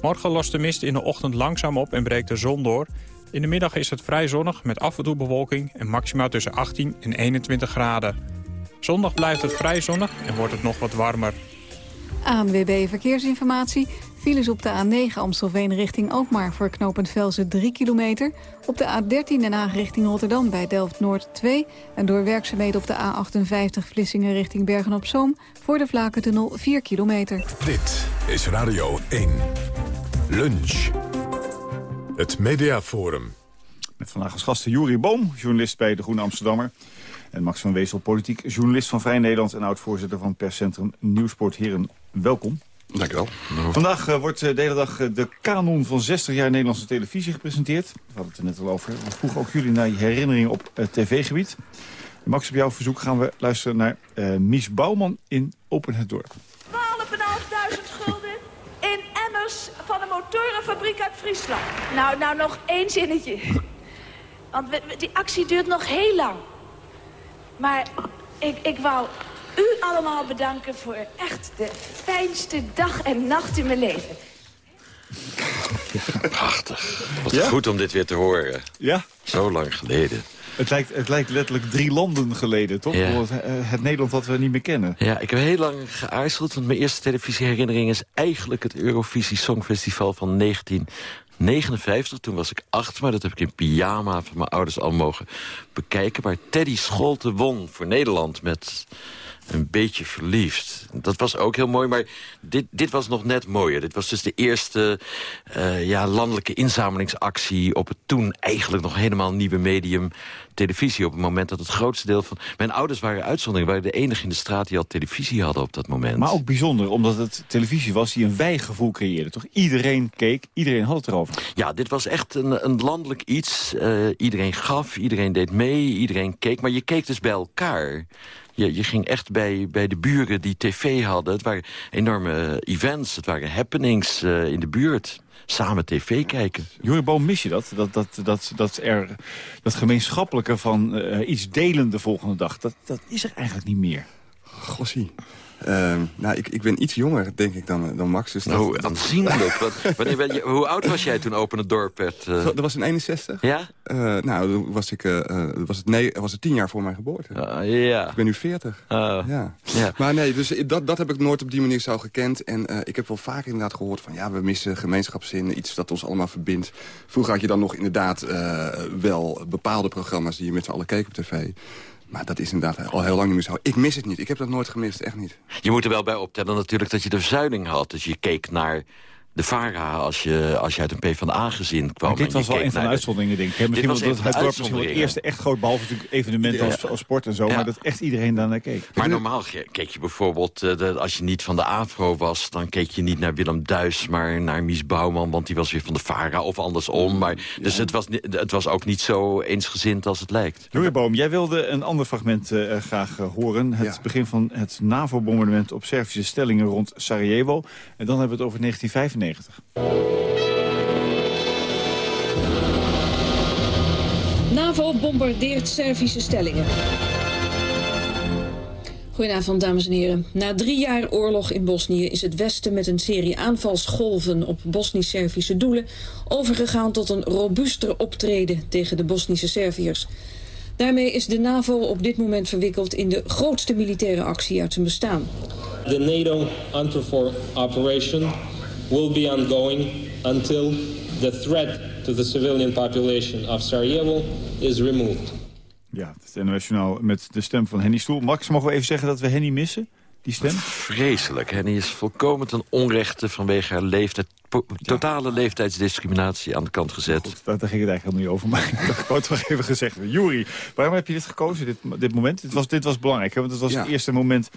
Morgen lost de mist in de ochtend langzaam op en breekt de zon door. In de middag is het vrij zonnig met af en toe bewolking... en maximaal tussen 18 en 21 graden. Zondag blijft het vrij zonnig en wordt het nog wat warmer. ANWB Verkeersinformatie. Files op de A9 Amstelveen richting Alkmaar voor knooppunt Velzen 3 kilometer. Op de A13 Den Haag richting Rotterdam bij Delft-Noord 2. En door werkzaamheden op de A58 Vlissingen richting Bergen-op-Zoom... voor de Vlakentunnel 4 kilometer. Dit is Radio 1. Lunch. Het Mediaforum. Met vandaag als gasten Juri Boom, journalist bij De Groene Amsterdammer. En Max van Wezel, politiek journalist van Vrij Nederland... en oud-voorzitter van perscentrum Nieuwsport. Heren, welkom. Dank u wel. Vandaag uh, wordt uh, de hele dag uh, de kanon van 60 jaar Nederlandse televisie gepresenteerd. We hadden het er net al over. We vroegen ook jullie naar je herinneringen op tv-gebied. Max, op jouw verzoek gaan we luisteren naar uh, Mies Bouwman in Open het Dorp. 12.500 gulden in emmers van een motorenfabriek uit Friesland. Nou, nou nog één zinnetje. Want die actie duurt nog heel lang. Maar ik, ik wou u allemaal bedanken voor echt de fijnste dag en nacht in mijn leven. Prachtig. Wat goed om dit weer te horen. Ja? Zo lang geleden. Het lijkt, het lijkt letterlijk drie landen geleden, toch? Ja. Het, het, Nederland wat we niet meer kennen. Ja, ik heb heel lang geaarzeld, want mijn eerste televisieherinnering is eigenlijk het Eurovisie Songfestival van 1959. Toen was ik acht, maar dat heb ik in pyjama van mijn ouders al mogen bekijken. Waar Teddy Scholte won voor Nederland met een beetje verliefd. Dat was ook heel mooi, maar dit, dit was nog net mooier. Dit was dus de eerste uh, ja, landelijke inzamelingsactie... op het toen eigenlijk nog helemaal nieuwe medium televisie. Op het moment dat het grootste deel van... Mijn ouders waren uitzondering, waren de enige in de straat... die al televisie hadden op dat moment. Maar ook bijzonder, omdat het televisie was die een wijgevoel creëerde. Toch? Iedereen keek, iedereen had het erover. Ja, dit was echt een, een landelijk iets. Uh, iedereen gaf, iedereen deed mee, iedereen keek. Maar je keek dus bij elkaar... Je, je ging echt bij, bij de buren die tv hadden. Het waren enorme events, het waren happenings uh, in de buurt. Samen tv kijken. Boom, mis je dat? Dat, dat, dat, dat, er, dat gemeenschappelijke van uh, iets delen de volgende dag... Dat, dat is er eigenlijk niet meer. Gossie. Uh, nou, ik, ik ben iets jonger, denk ik, dan, dan Max. Dus nou, dat, aanzienlijk. Wat, wanneer ben je, hoe oud was jij toen Open het Dorp werd? Uh... Dat was in 61. Ja? Uh, nou, toen was, ik, was, het nee, was het tien jaar voor mijn geboorte. ja. Ik ben nu 40. Oh. Ja. ja. Maar nee, dus dat, dat heb ik nooit op die manier zo gekend. En ik heb wel vaak inderdaad gehoord van... ja, we missen gemeenschapszin, iets dat ons allemaal verbindt. Vroeger had je dan nog inderdaad wel bepaalde programma's... die je met z'n allen keek op tv. Maar dat is inderdaad al heel lang niet meer zo. Ik mis het niet. Ik heb dat nooit gemist. Echt niet. Je moet er wel bij optellen natuurlijk dat je de verzuiling had. Dus je keek naar de VARA als je, als je uit een PvdA-gezin kwam. Maar dit was wel een van de uitzonderingen, denk ik. Misschien dit was het dorp misschien wel het eerste echt groot... behalve natuurlijk evenementen ja. als, als, sport en zo... Ja. maar dat echt iedereen daarnaar keek. Maar normaal keek je bijvoorbeeld... Uh, de, als je niet van de AVRO was... dan keek je niet naar Willem Duis, maar naar Mies Bouwman... want die was weer van de VARA of andersom. Maar, dus het, was, het was ook niet zo eensgezind als het lijkt. Louis Boom, jij wilde een ander fragment uh, graag uh, horen. Het begin van het NAVO-bombardement op Servische stellingen rond Sarajevo. En dan hebben we het over 1995. NAVO bombardeert Servische stellingen. Goedenavond, dames en heren. Na drie jaar oorlog in Bosnië is het Westen met een serie aanvalsgolven op Bosnisch-Servische doelen overgegaan tot een robuuster optreden tegen de Bosnische Serviërs. Daarmee is de NAVO op dit moment verwikkeld in de grootste militaire actie uit zijn bestaan. De NATO Unperform Operation will be ongoing until the threat to the civilian population of Sarajevo is removed. Ja, het is internationaal met de stem van Henny Stoel. Max, mogen we even zeggen dat we Henny missen? Die stem? Vreselijk. Henny is volkomen ten onrechte vanwege haar leeftijd... totale leeftijdsdiscriminatie aan de kant gezet. Goed, daar, daar, ging het eigenlijk niet over, maar ik wou het toch even gezegd. Juri, waarom heb je dit gekozen, dit, dit moment? Dit was, dit was belangrijk, hè? want het was ja. het eerste moment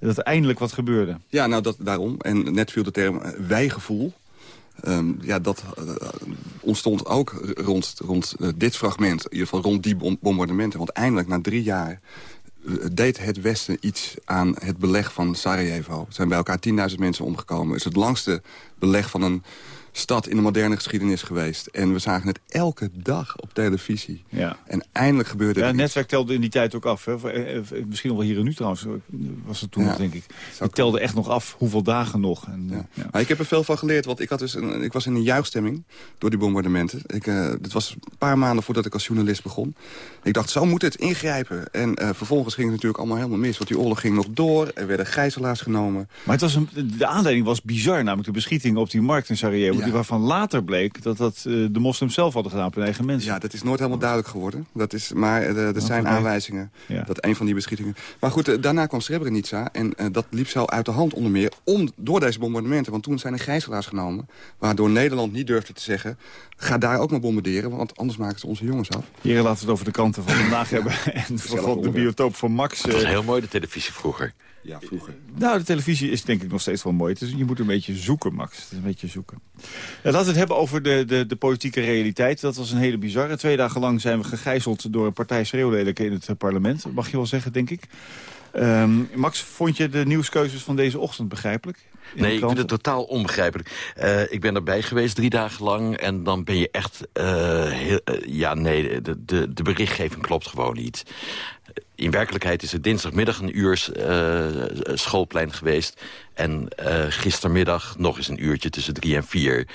dat er eindelijk wat gebeurde. Ja, nou, dat, daarom. En net viel de term wijgevoel. Um, ja, dat uh, ontstond ook rond, rond uh, dit fragment. In ieder geval rond die bom bombardementen. Want eindelijk, na drie jaar, deed het Westen iets aan het beleg van Sarajevo. Er zijn bij elkaar 10.000 mensen omgekomen. Het is het langste beleg van een stad in de moderne geschiedenis geweest. En we zagen het elke dag op televisie. Ja. En eindelijk gebeurde ja, het Het netwerk telde in die tijd ook af. Hè? Misschien nog wel hier en nu trouwens, was het toen ja, nog, denk ik. Het telde echt nog af hoeveel dagen nog. En, ja. Ja. Maar ik heb er veel van geleerd, want ik, had dus een, ik was in een juichstemming door die bombardementen. Ik, uh, dit was een paar maanden voordat ik als journalist begon. Ik dacht, zo moet het ingrijpen. En uh, vervolgens ging het natuurlijk allemaal helemaal mis. Want die oorlog ging nog door, er werden gijzelaars genomen. Maar het was een, de aanleiding was bizar, namelijk de beschieting op die markt in Sarajevo. Ja. Waarvan later bleek dat dat uh, de moslims zelf hadden gedaan op hun eigen mensen. Ja, dat is nooit helemaal duidelijk geworden. Dat is, maar uh, er zijn okay. aanwijzingen ja. dat een van die beschietingen... Maar goed, uh, daarna kwam Srebrenica en dat liep zo uit de hand onder meer... Om, door deze bombardementen, want toen zijn er gijzelaars genomen... waardoor Nederland niet durfde te zeggen... ga daar ook maar bombarderen, want anders maken ze onze jongens af. Heren, laten we het over de kanten van vandaag hebben. En vooral de biotoop van Max. Dat was heel mooi, de televisie vroeger. Ja, vroeger. Nou, de televisie is denk ik nog steeds wel mooi. Dus je moet een beetje zoeken, Max. Het is een beetje zoeken. Ja, laten we het hebben over de, de, de politieke realiteit. Dat was een hele bizarre. Twee dagen lang zijn we gegijzeld door een partij schreeuwlelijken in het eh, parlement. Mag je wel zeggen, denk ik. Ehm, Max, vond je de nieuwskeuzes van deze ochtend begrijpelijk? Nee, ik vind het totaal onbegrijpelijk. Uh, ik ben erbij geweest drie dagen lang en dan ben je echt... Uh, heel, uh, ja, nee, de, de, de berichtgeving klopt gewoon niet. In werkelijkheid is het dinsdagmiddag een uur schoolplein geweest... en gistermiddag nog eens een uurtje tussen drie en vier.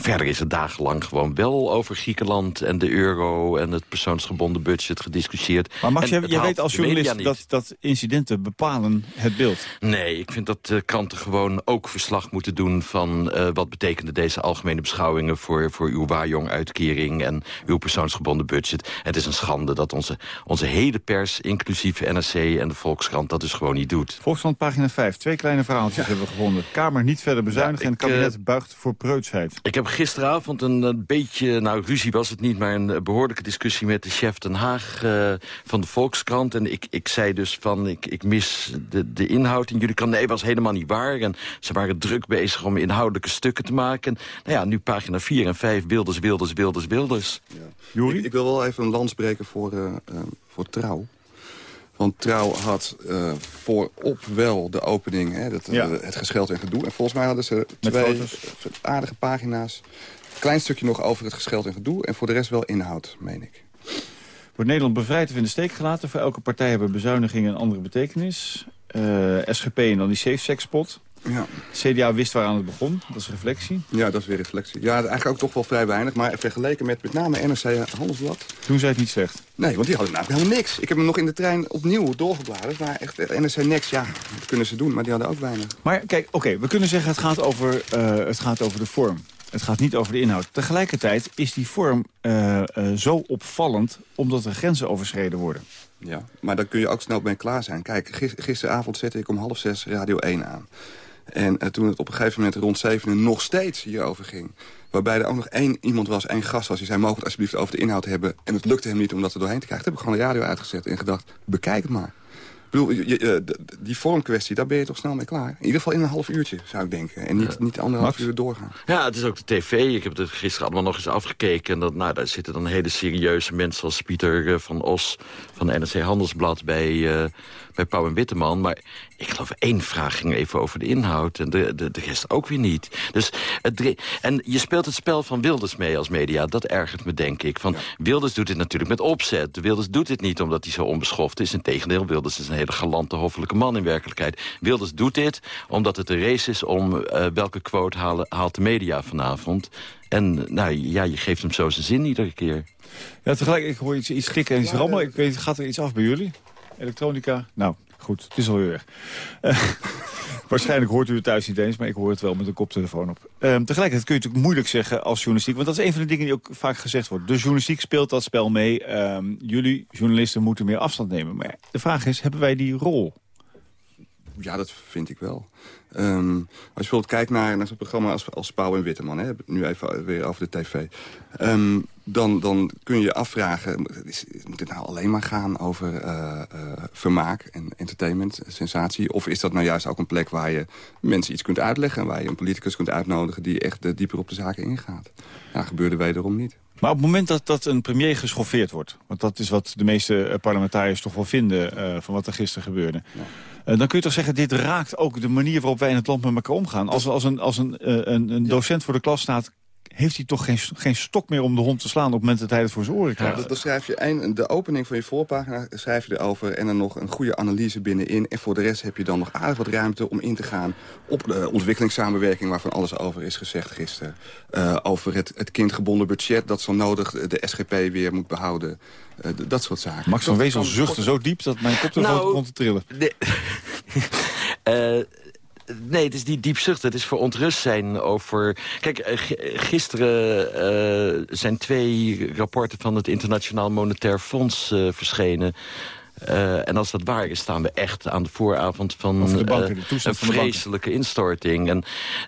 Verder is het dagenlang gewoon wel over Griekenland en de euro... en het persoonsgebonden budget gediscussieerd. Maar Max, jij weet als journalist dat, dat incidenten bepalen het beeld. Nee, ik vind dat de kranten gewoon ook verslag moeten doen... van uh, wat betekenen deze algemene beschouwingen... voor, voor uw waarjong-uitkering en uw persoonsgebonden budget. Het is een schande dat onze, onze hele pers, inclusief NRC en de Volkskrant... dat dus gewoon niet doet. Volkskrant, pagina 5. Twee kleine verhaaltjes ja. hebben we gevonden. Kamer niet verder bezuinigen ja, ik, en het kabinet uh, buigt voor preutsheid. Ik heb gisteravond een, een, beetje, nou ruzie was het niet... maar een behoorlijke discussie met de chef Den Haag uh, van de Volkskrant. En ik, ik zei dus van, ik, ik mis de, de inhoud in jullie krant. Nee, was helemaal niet waar. En ze waren druk bezig om inhoudelijke stukken te maken. Nou ja, nu pagina 4 en 5, Wilders, Wilders, Wilders, Wilders. Ja. Ik, ik, wil wel even een lans breken voor, uh, uh, voor Trouw. Want Trouw had uh, voorop wel de opening, hè, dat, ja. het gescheld en gedoe. En volgens mij hadden ze twee aardige pagina's. Klein stukje nog over het gescheld en gedoe. En voor de rest wel inhoud, meen ik. Wordt Nederland bevrijd of in de steek gelaten? Voor elke partij hebben bezuinigingen een andere betekenis. Uh, SGP en dan die safe sex spot. Ja. CDA wist waaraan het begon. Dat is reflectie. Ja, dat is weer reflectie. Ja, eigenlijk ook toch wel vrij weinig. Maar vergeleken met met name NRC Handelsblad... Toen zei het niet slecht. Nee, want die hadden namelijk helemaal niks. Ik heb hem nog in de trein opnieuw doorgebladerd. Maar echt NRC Next, ja, dat kunnen ze doen. Maar die hadden ook weinig. Maar kijk, oké, okay, we kunnen zeggen het gaat, over, uh, het gaat over de vorm. Het gaat niet over de inhoud. Tegelijkertijd is die vorm uh, uh, zo opvallend... omdat er grenzen overschreden worden. Ja, maar daar kun je ook snel mee klaar zijn. Kijk, gisteravond zette ik om half zes Radio 1 aan. En uh, toen het op een gegeven moment rond zevenen nog steeds hierover ging... waarbij er ook nog één iemand was, één gast was... die zei, mogen het alsjeblieft over de inhoud hebben... en het lukte hem niet om dat er doorheen te krijgen. Toen heb ik gewoon de radio uitgezet en gedacht, bekijk het maar. Ik bedoel, je, je, die vormkwestie, daar ben je toch snel mee klaar. In ieder geval in een half uurtje, zou ik denken. En niet, ja. niet anderhalf Max? uur doorgaan. Ja, het is ook de tv. Ik heb het gisteren allemaal nog eens afgekeken. En dat, nou, daar zitten dan hele serieuze mensen als Pieter van Os... van de NRC Handelsblad bij, uh, bij Pauw en Witteman. Maar ik geloof één vraag ging even over de inhoud. En de, de, de rest ook weer niet. Dus het, en je speelt het spel van Wilders mee als media. Dat ergert me, denk ik. Van, ja. Wilders doet dit natuurlijk met opzet. Wilders doet dit niet omdat hij zo onbeschoft is. Integendeel, Wilders is een hele galante, hoffelijke man in werkelijkheid. Wilders doet dit omdat het een race is om uh, welke quote halen, haalt de media vanavond. En nou, ja, je geeft hem zo zijn zin iedere keer. Ja, tegelijk, ik hoor iets, iets schikken en iets rammelen. Ik weet, gaat er iets af bij jullie? Elektronica? Nou, goed, het is alweer weg. Uh, waarschijnlijk hoort u het thuis niet eens, maar ik hoor het wel met een koptelefoon op. Uh, tegelijkertijd kun je natuurlijk moeilijk zeggen als journalistiek... want dat is een van de dingen die ook vaak gezegd wordt. De journalistiek speelt dat spel mee. Uh, jullie, journalisten, moeten meer afstand nemen. Maar de vraag is, hebben wij die rol? Ja, dat vind ik wel. Um, als je bijvoorbeeld kijkt naar, naar zo'n programma als, als Pauw en Witteman... Hè, nu even weer over de tv... Um, dan, dan kun je je afvragen... Is, moet het nou alleen maar gaan over uh, uh, vermaak en entertainment, sensatie? Of is dat nou juist ook een plek waar je mensen iets kunt uitleggen... en waar je een politicus kunt uitnodigen die echt uh, dieper op de zaken ingaat? Ja, gebeurde wederom niet. Maar op het moment dat, dat een premier geschoffeerd wordt... want dat is wat de meeste parlementariërs toch wel vinden van wat er gisteren gebeurde... Ja. Uh, dan kun je toch zeggen, dit raakt ook de manier waarop wij in het land met elkaar omgaan. Als, als, een, als een, uh, een, een docent voor de klas staat heeft hij toch geen, geen stok meer om de hond te slaan... op het moment dat hij het voor zijn oren krijgt. Ja, dan schrijf je een, de opening van je voorpagina schrijf je erover... en dan nog een goede analyse binnenin. En voor de rest heb je dan nog aardig wat ruimte om in te gaan... op de ontwikkelingssamenwerking waarvan alles over is gezegd gisteren. Uh, over het, het kindgebonden budget dat zo nodig de SGP weer moet behouden. Uh, dat soort zaken. Max van Wezel zuchtte zo diep dat mijn koptelefoon nou, begon te trillen. Nee. uh, Nee, het is niet diepzucht. Het is verontrust zijn over... Kijk, gisteren uh, zijn twee rapporten van het Internationaal Monetair Fonds uh, verschenen... Eh, en als dat waar is, staan we echt aan de vooravond van Over de banken, eh, de een van de banken. vreselijke instorting. En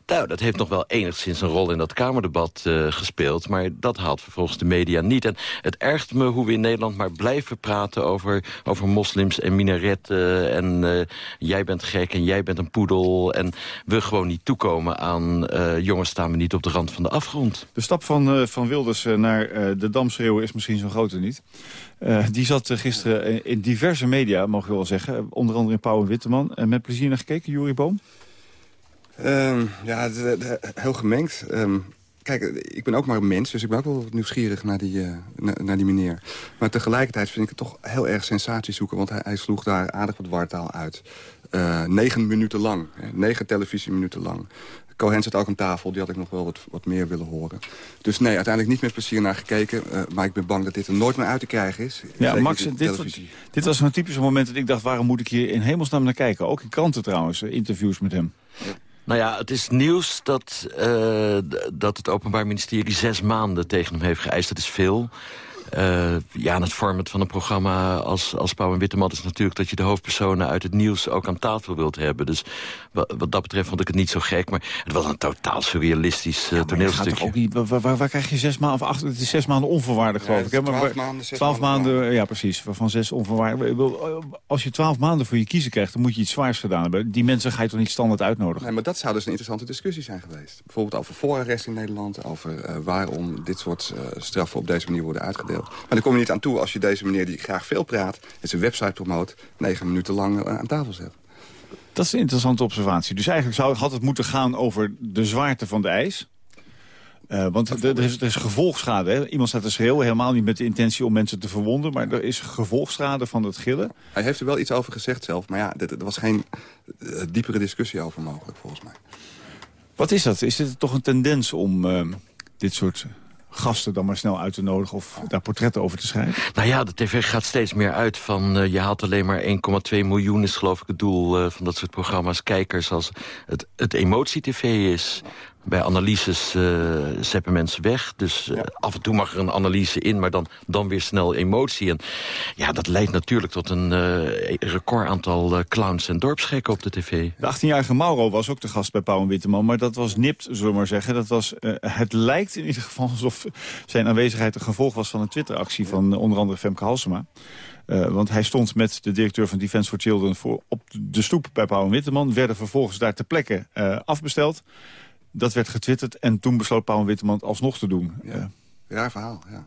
nou, dat heeft nog wel enigszins een rol in dat Kamerdebat eh, gespeeld. Maar dat haalt vervolgens de media niet. En het ergt me hoe we in Nederland maar blijven praten over, over moslims en minaretten. En jij bent gek en jij bent een poedel. En we gewoon niet toekomen aan jongens staan we niet op de rand van de afgrond. De stap van, van Wilders naar de Dam schreeuwen is misschien zo'n grote niet. Eh, die zat eh, gisteren in- diverse media, mogen we wel zeggen. Onder andere in Pauw en Witteman. En met plezier naar gekeken, Jurie Boom? Ehm, ja, eh, heel gemengd. Ehm, kijk, ik ben ook maar een mens, dus ik ben ook wel nieuwsgierig naar die, eh, na- naar die meneer. Maar tegelijkertijd vind ik het toch heel erg sensatie zoeken... want hij, hij sloeg daar aardig wat wartaal uit. Eh, negen minuten lang, hè, negen televisieminuten lang. Cohen zat ook aan tafel, die had ik nog wel wat, wat meer willen horen. Dus nee, uiteindelijk niet met plezier naar gekeken. eh, maar ik ben bang dat dit er nooit meer uit te krijgen is. Ja, Zeker Max, dit, was- dit was zo'n typisch moment dat ik dacht... waarom moet ik hier in hemelsnaam naar kijken? Ook in kranten trouwens, eh, interviews met hem. Nou ja, het is nieuws dat, eh, dat het Openbaar Ministerie zes maanden tegen hem heeft geëist. Dat is veel. Eh, ja, en het format van een programma als, als Pauw en Witteman is natuurlijk... dat je de hoofdpersonen uit het nieuws ook aan tafel wilt hebben. Dus wa- wat dat betreft vond ik het niet zo gek. Maar het was een totaal surrealistisch eh, toneelstukje. toch ook niet, waar, waar, waar krijg je zes maanden of acht? Het is zes maanden onvoorwaardig, Ja, geloof ik. is hè? Maar 12 waar- maanden, zes 12 maanden maanden, ja precies. Waarvan zes onvoorwaardig. Ik wil, Als je twaalf maanden voor je kiezen krijgt, dan moet je iets zwaars gedaan hebben. Die mensen ga je toch niet standaard uitnodigen? Nee, maar dat zou dus een interessante discussie zijn geweest. Bijvoorbeeld over voorarrest in Nederland. Over eh, waarom dit soort eh, straffen op deze manier worden uitgedeeld. Maar daar kom je niet aan toe als je deze meneer die graag veel praat... en zijn website promoot, negen minuten lang eh, aan tafel zet. Dat is een interessante observatie. Dus eigenlijk zou, had het moeten gaan over de zwaarte van de ijs. Eh, want er, is, er is gevolgschade. Hè? Iemand staat te schreeuwen, helemaal niet met de intentie om mensen te verwonden. Maar er is gevolgschade van het gillen. Hij heeft er wel iets over gezegd zelf. Maar ja, er was geen eh, diepere discussie over mogelijk, volgens mij. Wat is dat? Is dit toch een tendens om dit soort gasten dan maar snel uit te nodigen... of daar portretten over te schrijven? Nou ja, de tv gaat steeds meer uit van... eh, je haalt alleen maar 1,2 miljoen is geloof ik het doel eh, van dat soort programma's. Kijkers als het, het emotie-tv is. Bij analyses eh zeppen mensen weg. Dus eh, af en toe mag er een analyse in, maar dan, dan weer snel emotie. En ja, dat leidt natuurlijk tot een eh record aantal clowns en dorpsgekken op de tv. De 18-jarige Mauro was ook de gast bij Pauw en Witteman. Maar dat was nipt, zullen we maar zeggen. Dat was, het lijkt in ieder geval alsof zijn aanwezigheid een gevolg was... van een Twitter-actie van onder andere Femke Halsema. Want hij stond met de directeur van Defense for Children... Voor, op de stoep bij Pauw en Witteman. Werden vervolgens daar ter plekke afbesteld. Dat werd getwitterd en toen besloot Pauw en Witteman het alsnog te doen. Eh, Raar verhaal, ja.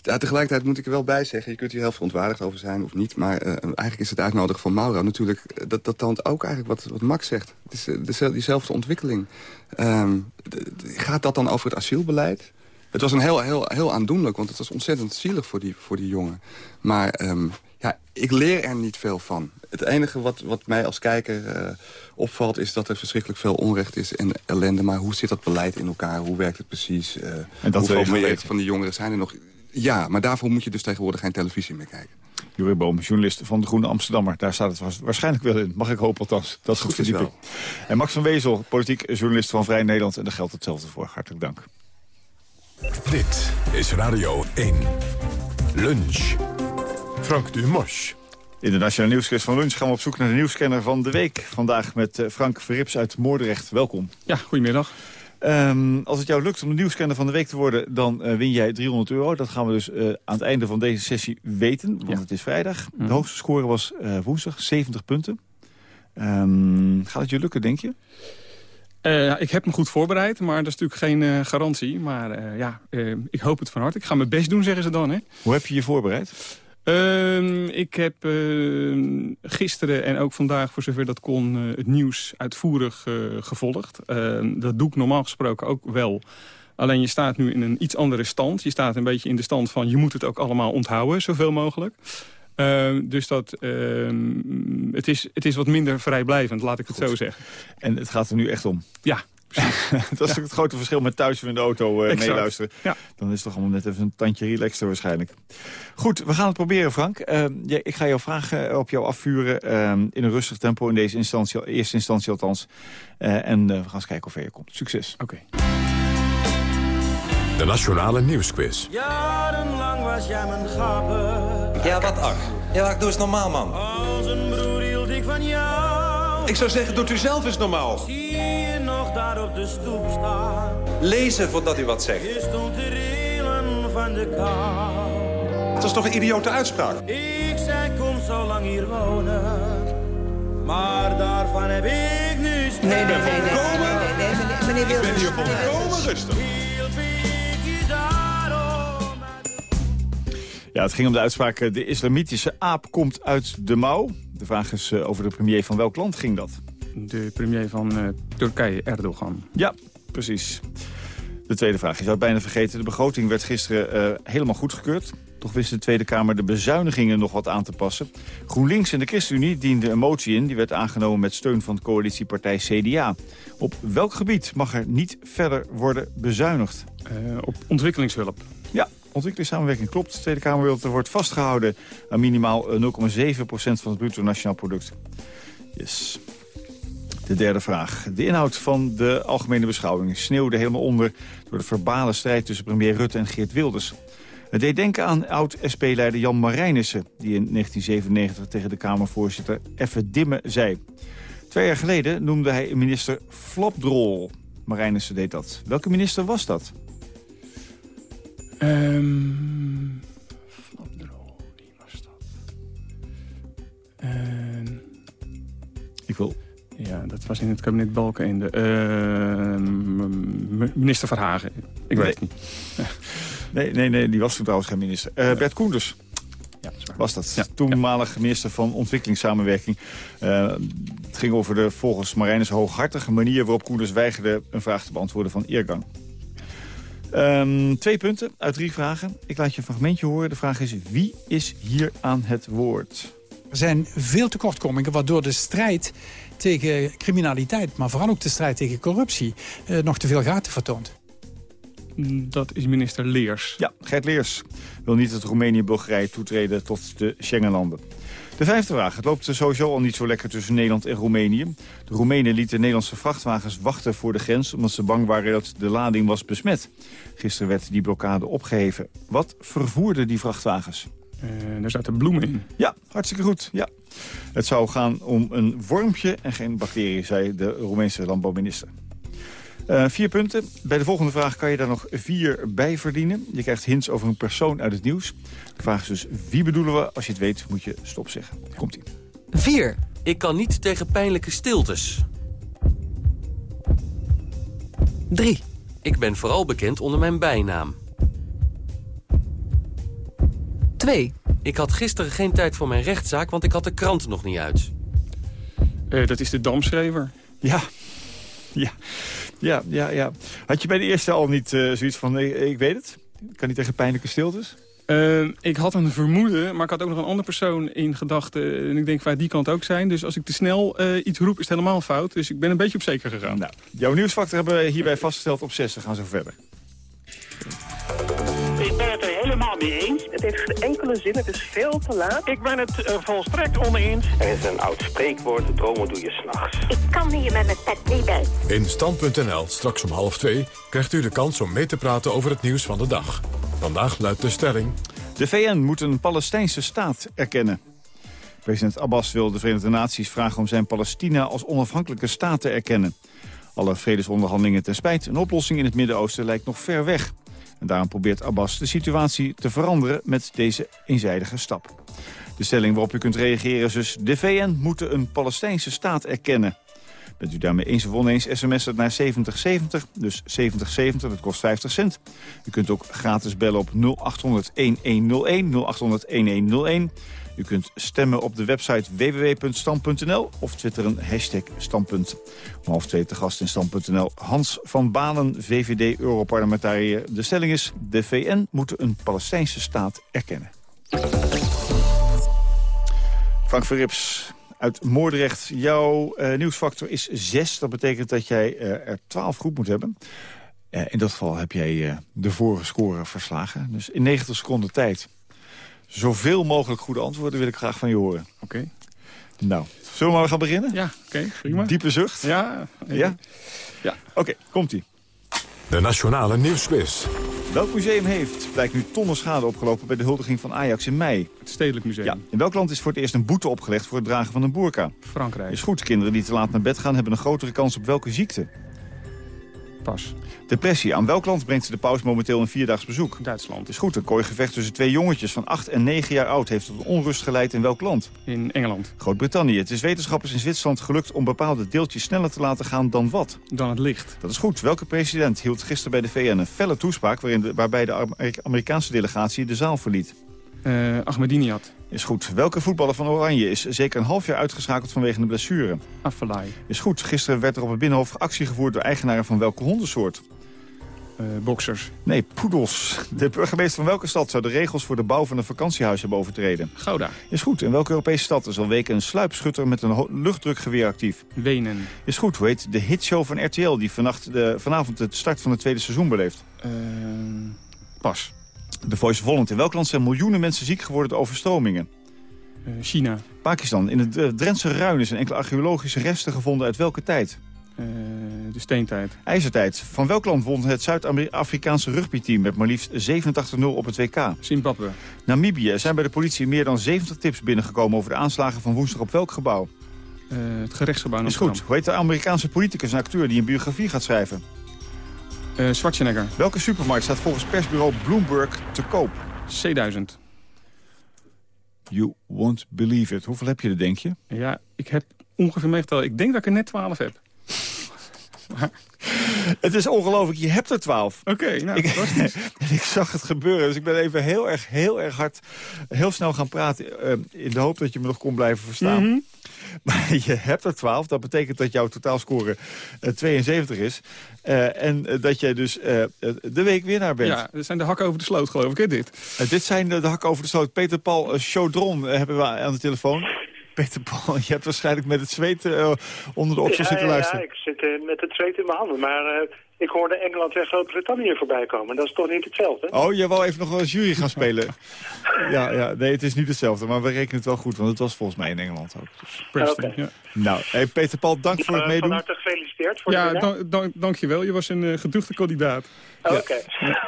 Ja, tegelijkertijd moet ik er wel bij zeggen... je kunt hier heel verontwaardigd over zijn of niet... maar eh, eigenlijk is het uitnodigen van Mauro natuurlijk... eh, dat, dat toont ook eigenlijk wat, wat Max zegt. Het is eh, dezel- diezelfde ontwikkeling. Ehm, gaat dat dan over het asielbeleid? Het was een heel, heel, heel aandoenlijk, want het was ontzettend zielig voor die, voor die jongen. Maar ehm, ja, ik leer er niet veel van. Het enige wat, wat mij als kijker eh, opvalt... is dat er verschrikkelijk veel onrecht is en ellende. Maar hoe zit dat beleid in elkaar? Hoe werkt het precies? Eh, dat wil hoeveel meer van die jongeren zijn er nog? Ja, maar daarvoor moet je dus tegenwoordig geen televisie meer kijken. Jurie Boom, journalist van de Groene Amsterdammer. Daar staat het waars- waarschijnlijk wel in. Mag ik hopen althans. Dat is goed Goed is verdieping. En Max van Wezel, politiek journalist van Vrij Nederland. En daar geldt hetzelfde voor. Hartelijk dank. Dit is Radio 1. Lunch. Frank Dumas. In de Nationale Nieuwsquiz van Lunch gaan we op zoek naar de nieuwscanner van de week. Vandaag met eh, Frank Verrips uit Moordrecht. Welkom. Ja, goedemiddag. Ehm, als het jou lukt om de nieuwscanner van de week te worden, dan eh, win jij 300 euro. Dat gaan we dus eh, aan het einde van deze sessie weten, want het is vrijdag. De Mhm. hoogste score was woensdag, 70 punten. Ehm, gaat het je lukken, denk je? Ik heb me goed voorbereid, maar dat is natuurlijk geen garantie. Maar ja, ik hoop het van harte. Ik ga mijn best doen, zeggen ze dan. Hè? Hoe heb je je voorbereid? Ehm, ik heb ehm, gisteren en ook vandaag, voor zover dat kon, eh, het nieuws uitvoerig eh, gevolgd. Ehm, dat doe ik normaal gesproken ook wel. Alleen je staat nu in een iets andere stand. Je staat een beetje in de stand van je moet het ook allemaal onthouden, zoveel mogelijk. Dus dat, het, is, het is wat minder vrijblijvend, laat ik het zo zeggen. En het gaat er nu echt om? Ja. dat is het grote verschil met thuis of in de auto eh, meeluisteren. Ja. Dan is het toch allemaal net even een tandje relaxter waarschijnlijk. Goed, we gaan het proberen, Frank. Ehm, ja, ik ga jouw vragen eh, op jou afvuren ehm, in een rustig tempo. In deze instantie, eerste instantie althans. Eh, en we gaan eens kijken hoe ver je komt. Succes. Oké. De Nationale Nieuwsquiz. Jarenlang was jij mijn gabber. Ja, wat ach. Ja, ik doe eens normaal, man. Als een broer hield ik van jou. Ik zou zeggen, doet u zelf eens normaal. Daar op de stoep staan? Lezen voordat u wat zegt. Je stond te rillen van de kou. Dat is toch een idiote uitspraak? Ik zei, kom zo lang hier wonen. Maar daarvan heb ik nu spijt. Nee, nee, nee, nee, nee, nee, nee, nee, meneer Wilders. Ik ben hier volkomen rustig. Ja, het ging om de uitspraak... eh, de islamitische aap komt uit de mouw. De vraag is eh, over de premier van welk land ging dat? De premier van uh, Turkije, Erdogan. Ja, precies. De tweede vraag. Je zou het bijna vergeten. De begroting werd gisteren uh, helemaal goedgekeurd. Toch wist de Tweede Kamer de bezuinigingen nog wat aan te passen. GroenLinks en de ChristenUnie dienden een motie in. Die werd aangenomen met steun van de coalitiepartij CDA. Op welk gebied mag er niet verder worden bezuinigd? Uh, op ontwikkelingshulp. Ja, ontwikkelingssamenwerking klopt. De Tweede Kamer wil dat er wordt vastgehouden aan minimaal 0,7% van het bruto nationaal product. Yes. De derde vraag. De inhoud van de algemene beschouwing sneeuwde helemaal onder... door de verbale strijd tussen premier Rutte en Geert Wilders. Het deed denken aan oud-SP-leider Jan Marijnissen... die in 1997 tegen de Kamervoorzitter Effe Dimme zei. Twee jaar geleden noemde hij minister Flapdrol. Marijnissen deed dat. Welke minister was dat? Um, Flapdrol, wie was dat? Um, Ik wil ja, dat was in het kabinet Balkenende. Uh, minister Verhagen. Ik nee. weet het niet. nee, nee, nee, die was toen trouwens geen minister. Uh, Bert Koenders. Ja, was dat. Ja, Toenmalig ja. minister van Ontwikkelingssamenwerking. Uh, het ging over de volgens Marijnus hooghartige manier... waarop Koenders weigerde een vraag te beantwoorden van Eergang. Um, twee punten uit drie vragen. Ik laat je een fragmentje horen. De vraag is, wie is hier aan het woord? Er zijn veel tekortkomingen waardoor de strijd tegen criminaliteit... maar vooral ook de strijd tegen corruptie uh, nog te veel gaten vertoont. Dat is minister Leers. Ja, Gert Leers wil niet dat Roemenië en Bulgarije toetreden tot de Schengenlanden. De vijfde vraag. Het loopt sowieso al niet zo lekker tussen Nederland en Roemenië. De Roemenen lieten Nederlandse vrachtwagens wachten voor de grens... omdat ze bang waren dat de lading was besmet. Gisteren werd die blokkade opgeheven. Wat vervoerden die vrachtwagens? Uh, er zaten bloemen in. Ja, hartstikke goed. Ja. Het zou gaan om een wormpje en geen bacterie, zei de Roemeense landbouwminister. Uh, vier punten. Bij de volgende vraag kan je daar nog vier bij verdienen. Je krijgt hints over een persoon uit het nieuws. De vraag is dus wie bedoelen we? Als je het weet moet je stop zeggen. Komt-ie. 4. Ik kan niet tegen pijnlijke stiltes. 3. Ik ben vooral bekend onder mijn bijnaam. 2. Ik had gisteren geen tijd voor mijn rechtszaak, want ik had de krant nog niet uit. Uh, dat is de damschrever. Ja, ja, ja, ja, ja. Had je bij de eerste al niet uh, zoiets van, ik, ik weet het? Ik kan niet tegen pijnlijke stiltes? Uh, ik had een vermoeden, maar ik had ook nog een andere persoon in gedachten. En ik denk, waar die kan het ook zijn. Dus als ik te snel uh, iets roep, is het helemaal fout. Dus ik ben een beetje op zeker gegaan. Nou, jouw nieuwsfactor hebben we hierbij vastgesteld op 6. We gaan zo verder. Mee eens. Het heeft geen enkele zin, het is veel te laat. Ik ben het uh, volstrekt oneens. Er is een oud spreekwoord, dromen doe je s'nachts. Ik kan hier met mijn pet niet bij. In Stand.nl, straks om half twee, krijgt u de kans om mee te praten over het nieuws van de dag. Vandaag luidt de stelling... De VN moet een Palestijnse staat erkennen. President Abbas wil de Verenigde Naties vragen om zijn Palestina als onafhankelijke staat te erkennen. Alle vredesonderhandelingen ten spijt, een oplossing in het Midden-Oosten lijkt nog ver weg. En daarom probeert Abbas de situatie te veranderen met deze eenzijdige stap. De stelling waarop u kunt reageren is dus... de VN moet een Palestijnse staat erkennen. Bent u daarmee eens of oneens, sms het naar 7070, dus 7070, dat kost 50 cent. U kunt ook gratis bellen op 0800-1101, 0800-1101. U kunt stemmen op de website www.stam.nl of twitteren hashtag standpunt. Half twee te gast in stand.nl. Hans van Balen, VVD-Europarlementariër. De stelling is, de VN moet een Palestijnse staat erkennen. Frank Verrips, uit Moordrecht. Jouw uh, nieuwsfactor is 6. Dat betekent dat jij uh, er 12 goed moet hebben. Uh, in dat geval heb jij de vorige score verslagen. Dus in 90 seconden tijd. Zoveel mogelijk goede antwoorden wil ik graag van je horen. Oké. Okay. Nou, zullen we maar gaan beginnen? Ja, oké. Okay, prima. Diepe zucht? Ja. Ja? Ja. Oké, okay, komt-ie. De Nationale Nieuwsquiz. Welk museum heeft, blijkt nu tonnen schade opgelopen bij de huldiging van Ajax in mei? Het Stedelijk Museum. Ja. In welk land is voor het eerst een boete opgelegd voor het dragen van een boerka? Frankrijk. Is goed, kinderen die te laat naar bed gaan hebben een grotere kans op welke ziekte? Pas. Depressie. Aan welk land brengt de paus momenteel een vierdaags bezoek? Duitsland. Is goed, een kooigevecht tussen twee jongetjes van 8 en 9 jaar oud heeft tot onrust geleid in welk land? In Engeland. Groot-Brittannië. Het is wetenschappers in Zwitserland gelukt om bepaalde deeltjes sneller te laten gaan dan wat? Dan het licht. Dat is goed. Welke president hield gisteren bij de VN een felle toespraak... Waarin de, waarbij de Amer- Amerikaanse delegatie de zaal verliet? Eh Ahmadinejad. Is goed. Welke voetballer van Oranje is zeker een half jaar uitgeschakeld vanwege een blessure? Afellay. Is goed. Gisteren werd er op het Binnenhof actie gevoerd door eigenaren van welke hondensoort? Eh boxers. Nee, poedels. De burgemeester van welke stad zou de regels voor de bouw van een vakantiehuis hebben overtreden? Gouda. Is goed. In welke Europese stad is al weken een sluipschutter met een luchtdrukgeweer actief? Wenen. Is goed. Hoe heet de hitshow van RTL die vannacht de, vanavond het start van het tweede seizoen beleeft? Eh, pas. The Voice of Holland. In welk land zijn miljoenen mensen ziek geworden door overstromingen? Eh, China. Pakistan. In het eh, Drentse Ruinen zijn enkele archeologische resten gevonden uit welke tijd? Eh, de steentijd. IJzertijd. Van welk land won het Zuid-Afrikaanse rugbyteam met maar liefst 87-0 op het WK? Zimbabwe. Namibië. Er zijn bij de politie meer dan 70 tips binnengekomen over de aanslagen van woensdag op welk gebouw? Het gerechtsgebouw in Is goed. Hoe heet de Amerikaanse politicus en acteur die een biografie gaat schrijven? Eh, Schwarzenegger. Welke supermarkt staat volgens persbureau Bloomberg te koop? C1000. You won't believe it. Hoeveel heb je er, denk je? Ja, ik heb ongeveer meegeteld. Ik denk dat ik er net 12 heb. Het is ongelooflijk, je hebt er 12. Oké, nou, ik, fantastisch. en ik zag het gebeuren, dus ik ben even heel erg, heel erg hard, heel snel gaan praten... eh, in de hoop dat je me nog kon blijven verstaan. Mhm. Maar je hebt er 12, dat betekent dat jouw totaalscore eh, 72 is. Eh, en eh, dat jij dus eh, eh, de week winnaar bent. Ja, dat zijn de hakken over de sloot, geloof ik, hè, dit? Eh, dit zijn de, de hakken over de sloot. Peter Paul eh, Chaudron eh, hebben we aan de telefoon. Peter Paul, je hebt waarschijnlijk met het zweet eh, onder de oksel ja, zitten luisteren. Ja, ik zit eh, met het zweet in mijn handen. Maar eh, ik hoorde Engeland en Groot-Brittannië voorbij komen. Dat is toch niet hetzelfde? Oh, je wou even nog wel als jury gaan spelen. ja, ja, nee, het is niet hetzelfde, maar we rekenen het wel goed, want het was volgens mij in Engeland ook. Preston, Oké. ja. Nou, hey, Peter Paul, dank voor het Eh, meedoen. Van harte gefeliciteerd voor Ja, de winnaar. dank, dank, dankjewel. Je was een geduchte kandidaat. Oké.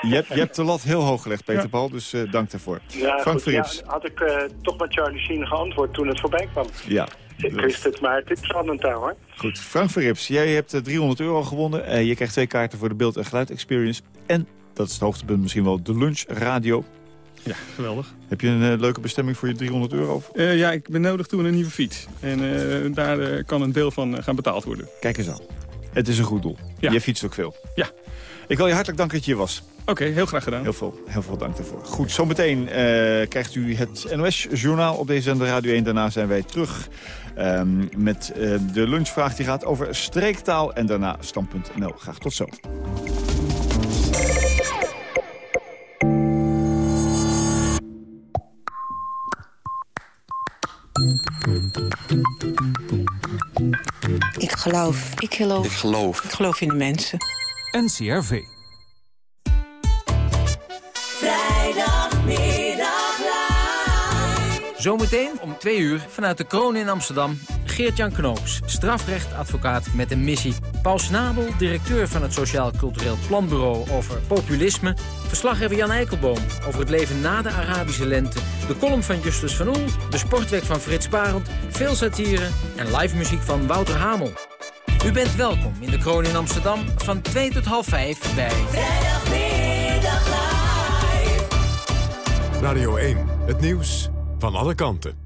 Je hebt, je hebt de lat heel hoog gelegd, Peter Paul, dus eh, dank daarvoor. Ja, Frank goed. Ja, had ik eh, toch met Charlie Sheen geantwoord toen het voorbij kwam. Ja, Ik wist het, maar het is spannend daar hoor. goed. Frank Verrips, jij hebt eh, 300 euro gewonnen. Eh, je krijgt twee kaarten voor de beeld- en geluid experience. En, dat is het hoogtepunt misschien wel, de lunchradio. Ja, geweldig. Heb je een eh, leuke bestemming voor je 300 euro? Eh, ja, ik ben nodig toe een nieuwe fiets. En eh, daar eh, kan een deel van eh, gaan betaald worden. Kijk eens aan. Het is een goed doel. Ja. Je fietst ook veel. Ja. Ik wil je hartelijk danken dat je hier was. Oké, heel graag gedaan. Heel veel, heel veel dank daarvoor. Goed, zometeen eh, krijgt u het NOS-journaal op deze zender Radio 1. Daarna zijn wij terug ehm, met eh, de lunchvraag die gaat over streektaal. En daarna stand.nl. Graag tot zo. Ik geloof. Ik geloof. Ik geloof. Ik geloof in de mensen. NCRV. Vrijdagmiddag live. Zometeen om twee uur vanuit de kroon in Amsterdam... Geert-Jan Knoops, strafrechtadvocaat met een missie. Paul Snabel, directeur van het Sociaal Cultureel Planbureau... over populisme. Verslaggever Jan Eikelboom over het leven na de Arabische lente. De column van Justus van Oel, de sportweek van Frits Barend... veel satire en live muziek van Wouter Hamel. U bent welkom in de kroon in Amsterdam van 2 tot half 5 bij... Vrijdagmiddag live. Radio 1, het nieuws van alle kanten.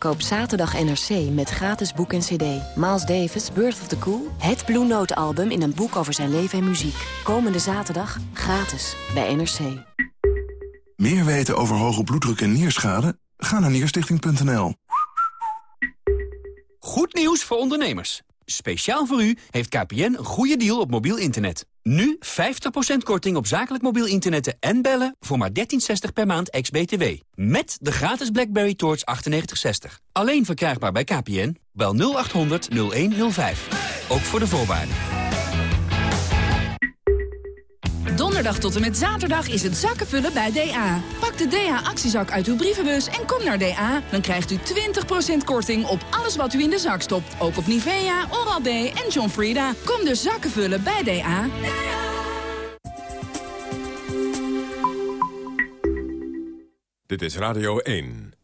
Koop zaterdag NRC met gratis boek en cd. Miles Davis, Birth of the Cool. Het Blue Note album in een boek over zijn leven en muziek. Komende zaterdag gratis bij NRC. Meer weten over hoge bloeddruk en nierschade? Ga naar nierstichting.nl. Goed nieuws voor ondernemers. Speciaal voor u heeft KPN een goede deal op mobiel internet. Nu 50% korting op zakelijk mobiel internetten en bellen voor maar 13,60 per maand ex-BTW. Met de gratis BlackBerry Torch 9860. Alleen verkrijgbaar bij KPN. Bel 0800 0105. Ook voor de voorwaarden. Donderdag tot en met zaterdag is het zakkenvullen bij DA. Pak de DA-actiezak uit uw brievenbus en kom naar DA. Dan krijgt u 20% korting op alles wat u in de zak stopt. Ook op Nivea, Oral-B en John Frieda. Kom dus zakkenvullen bij DA. Dit is Radio 1.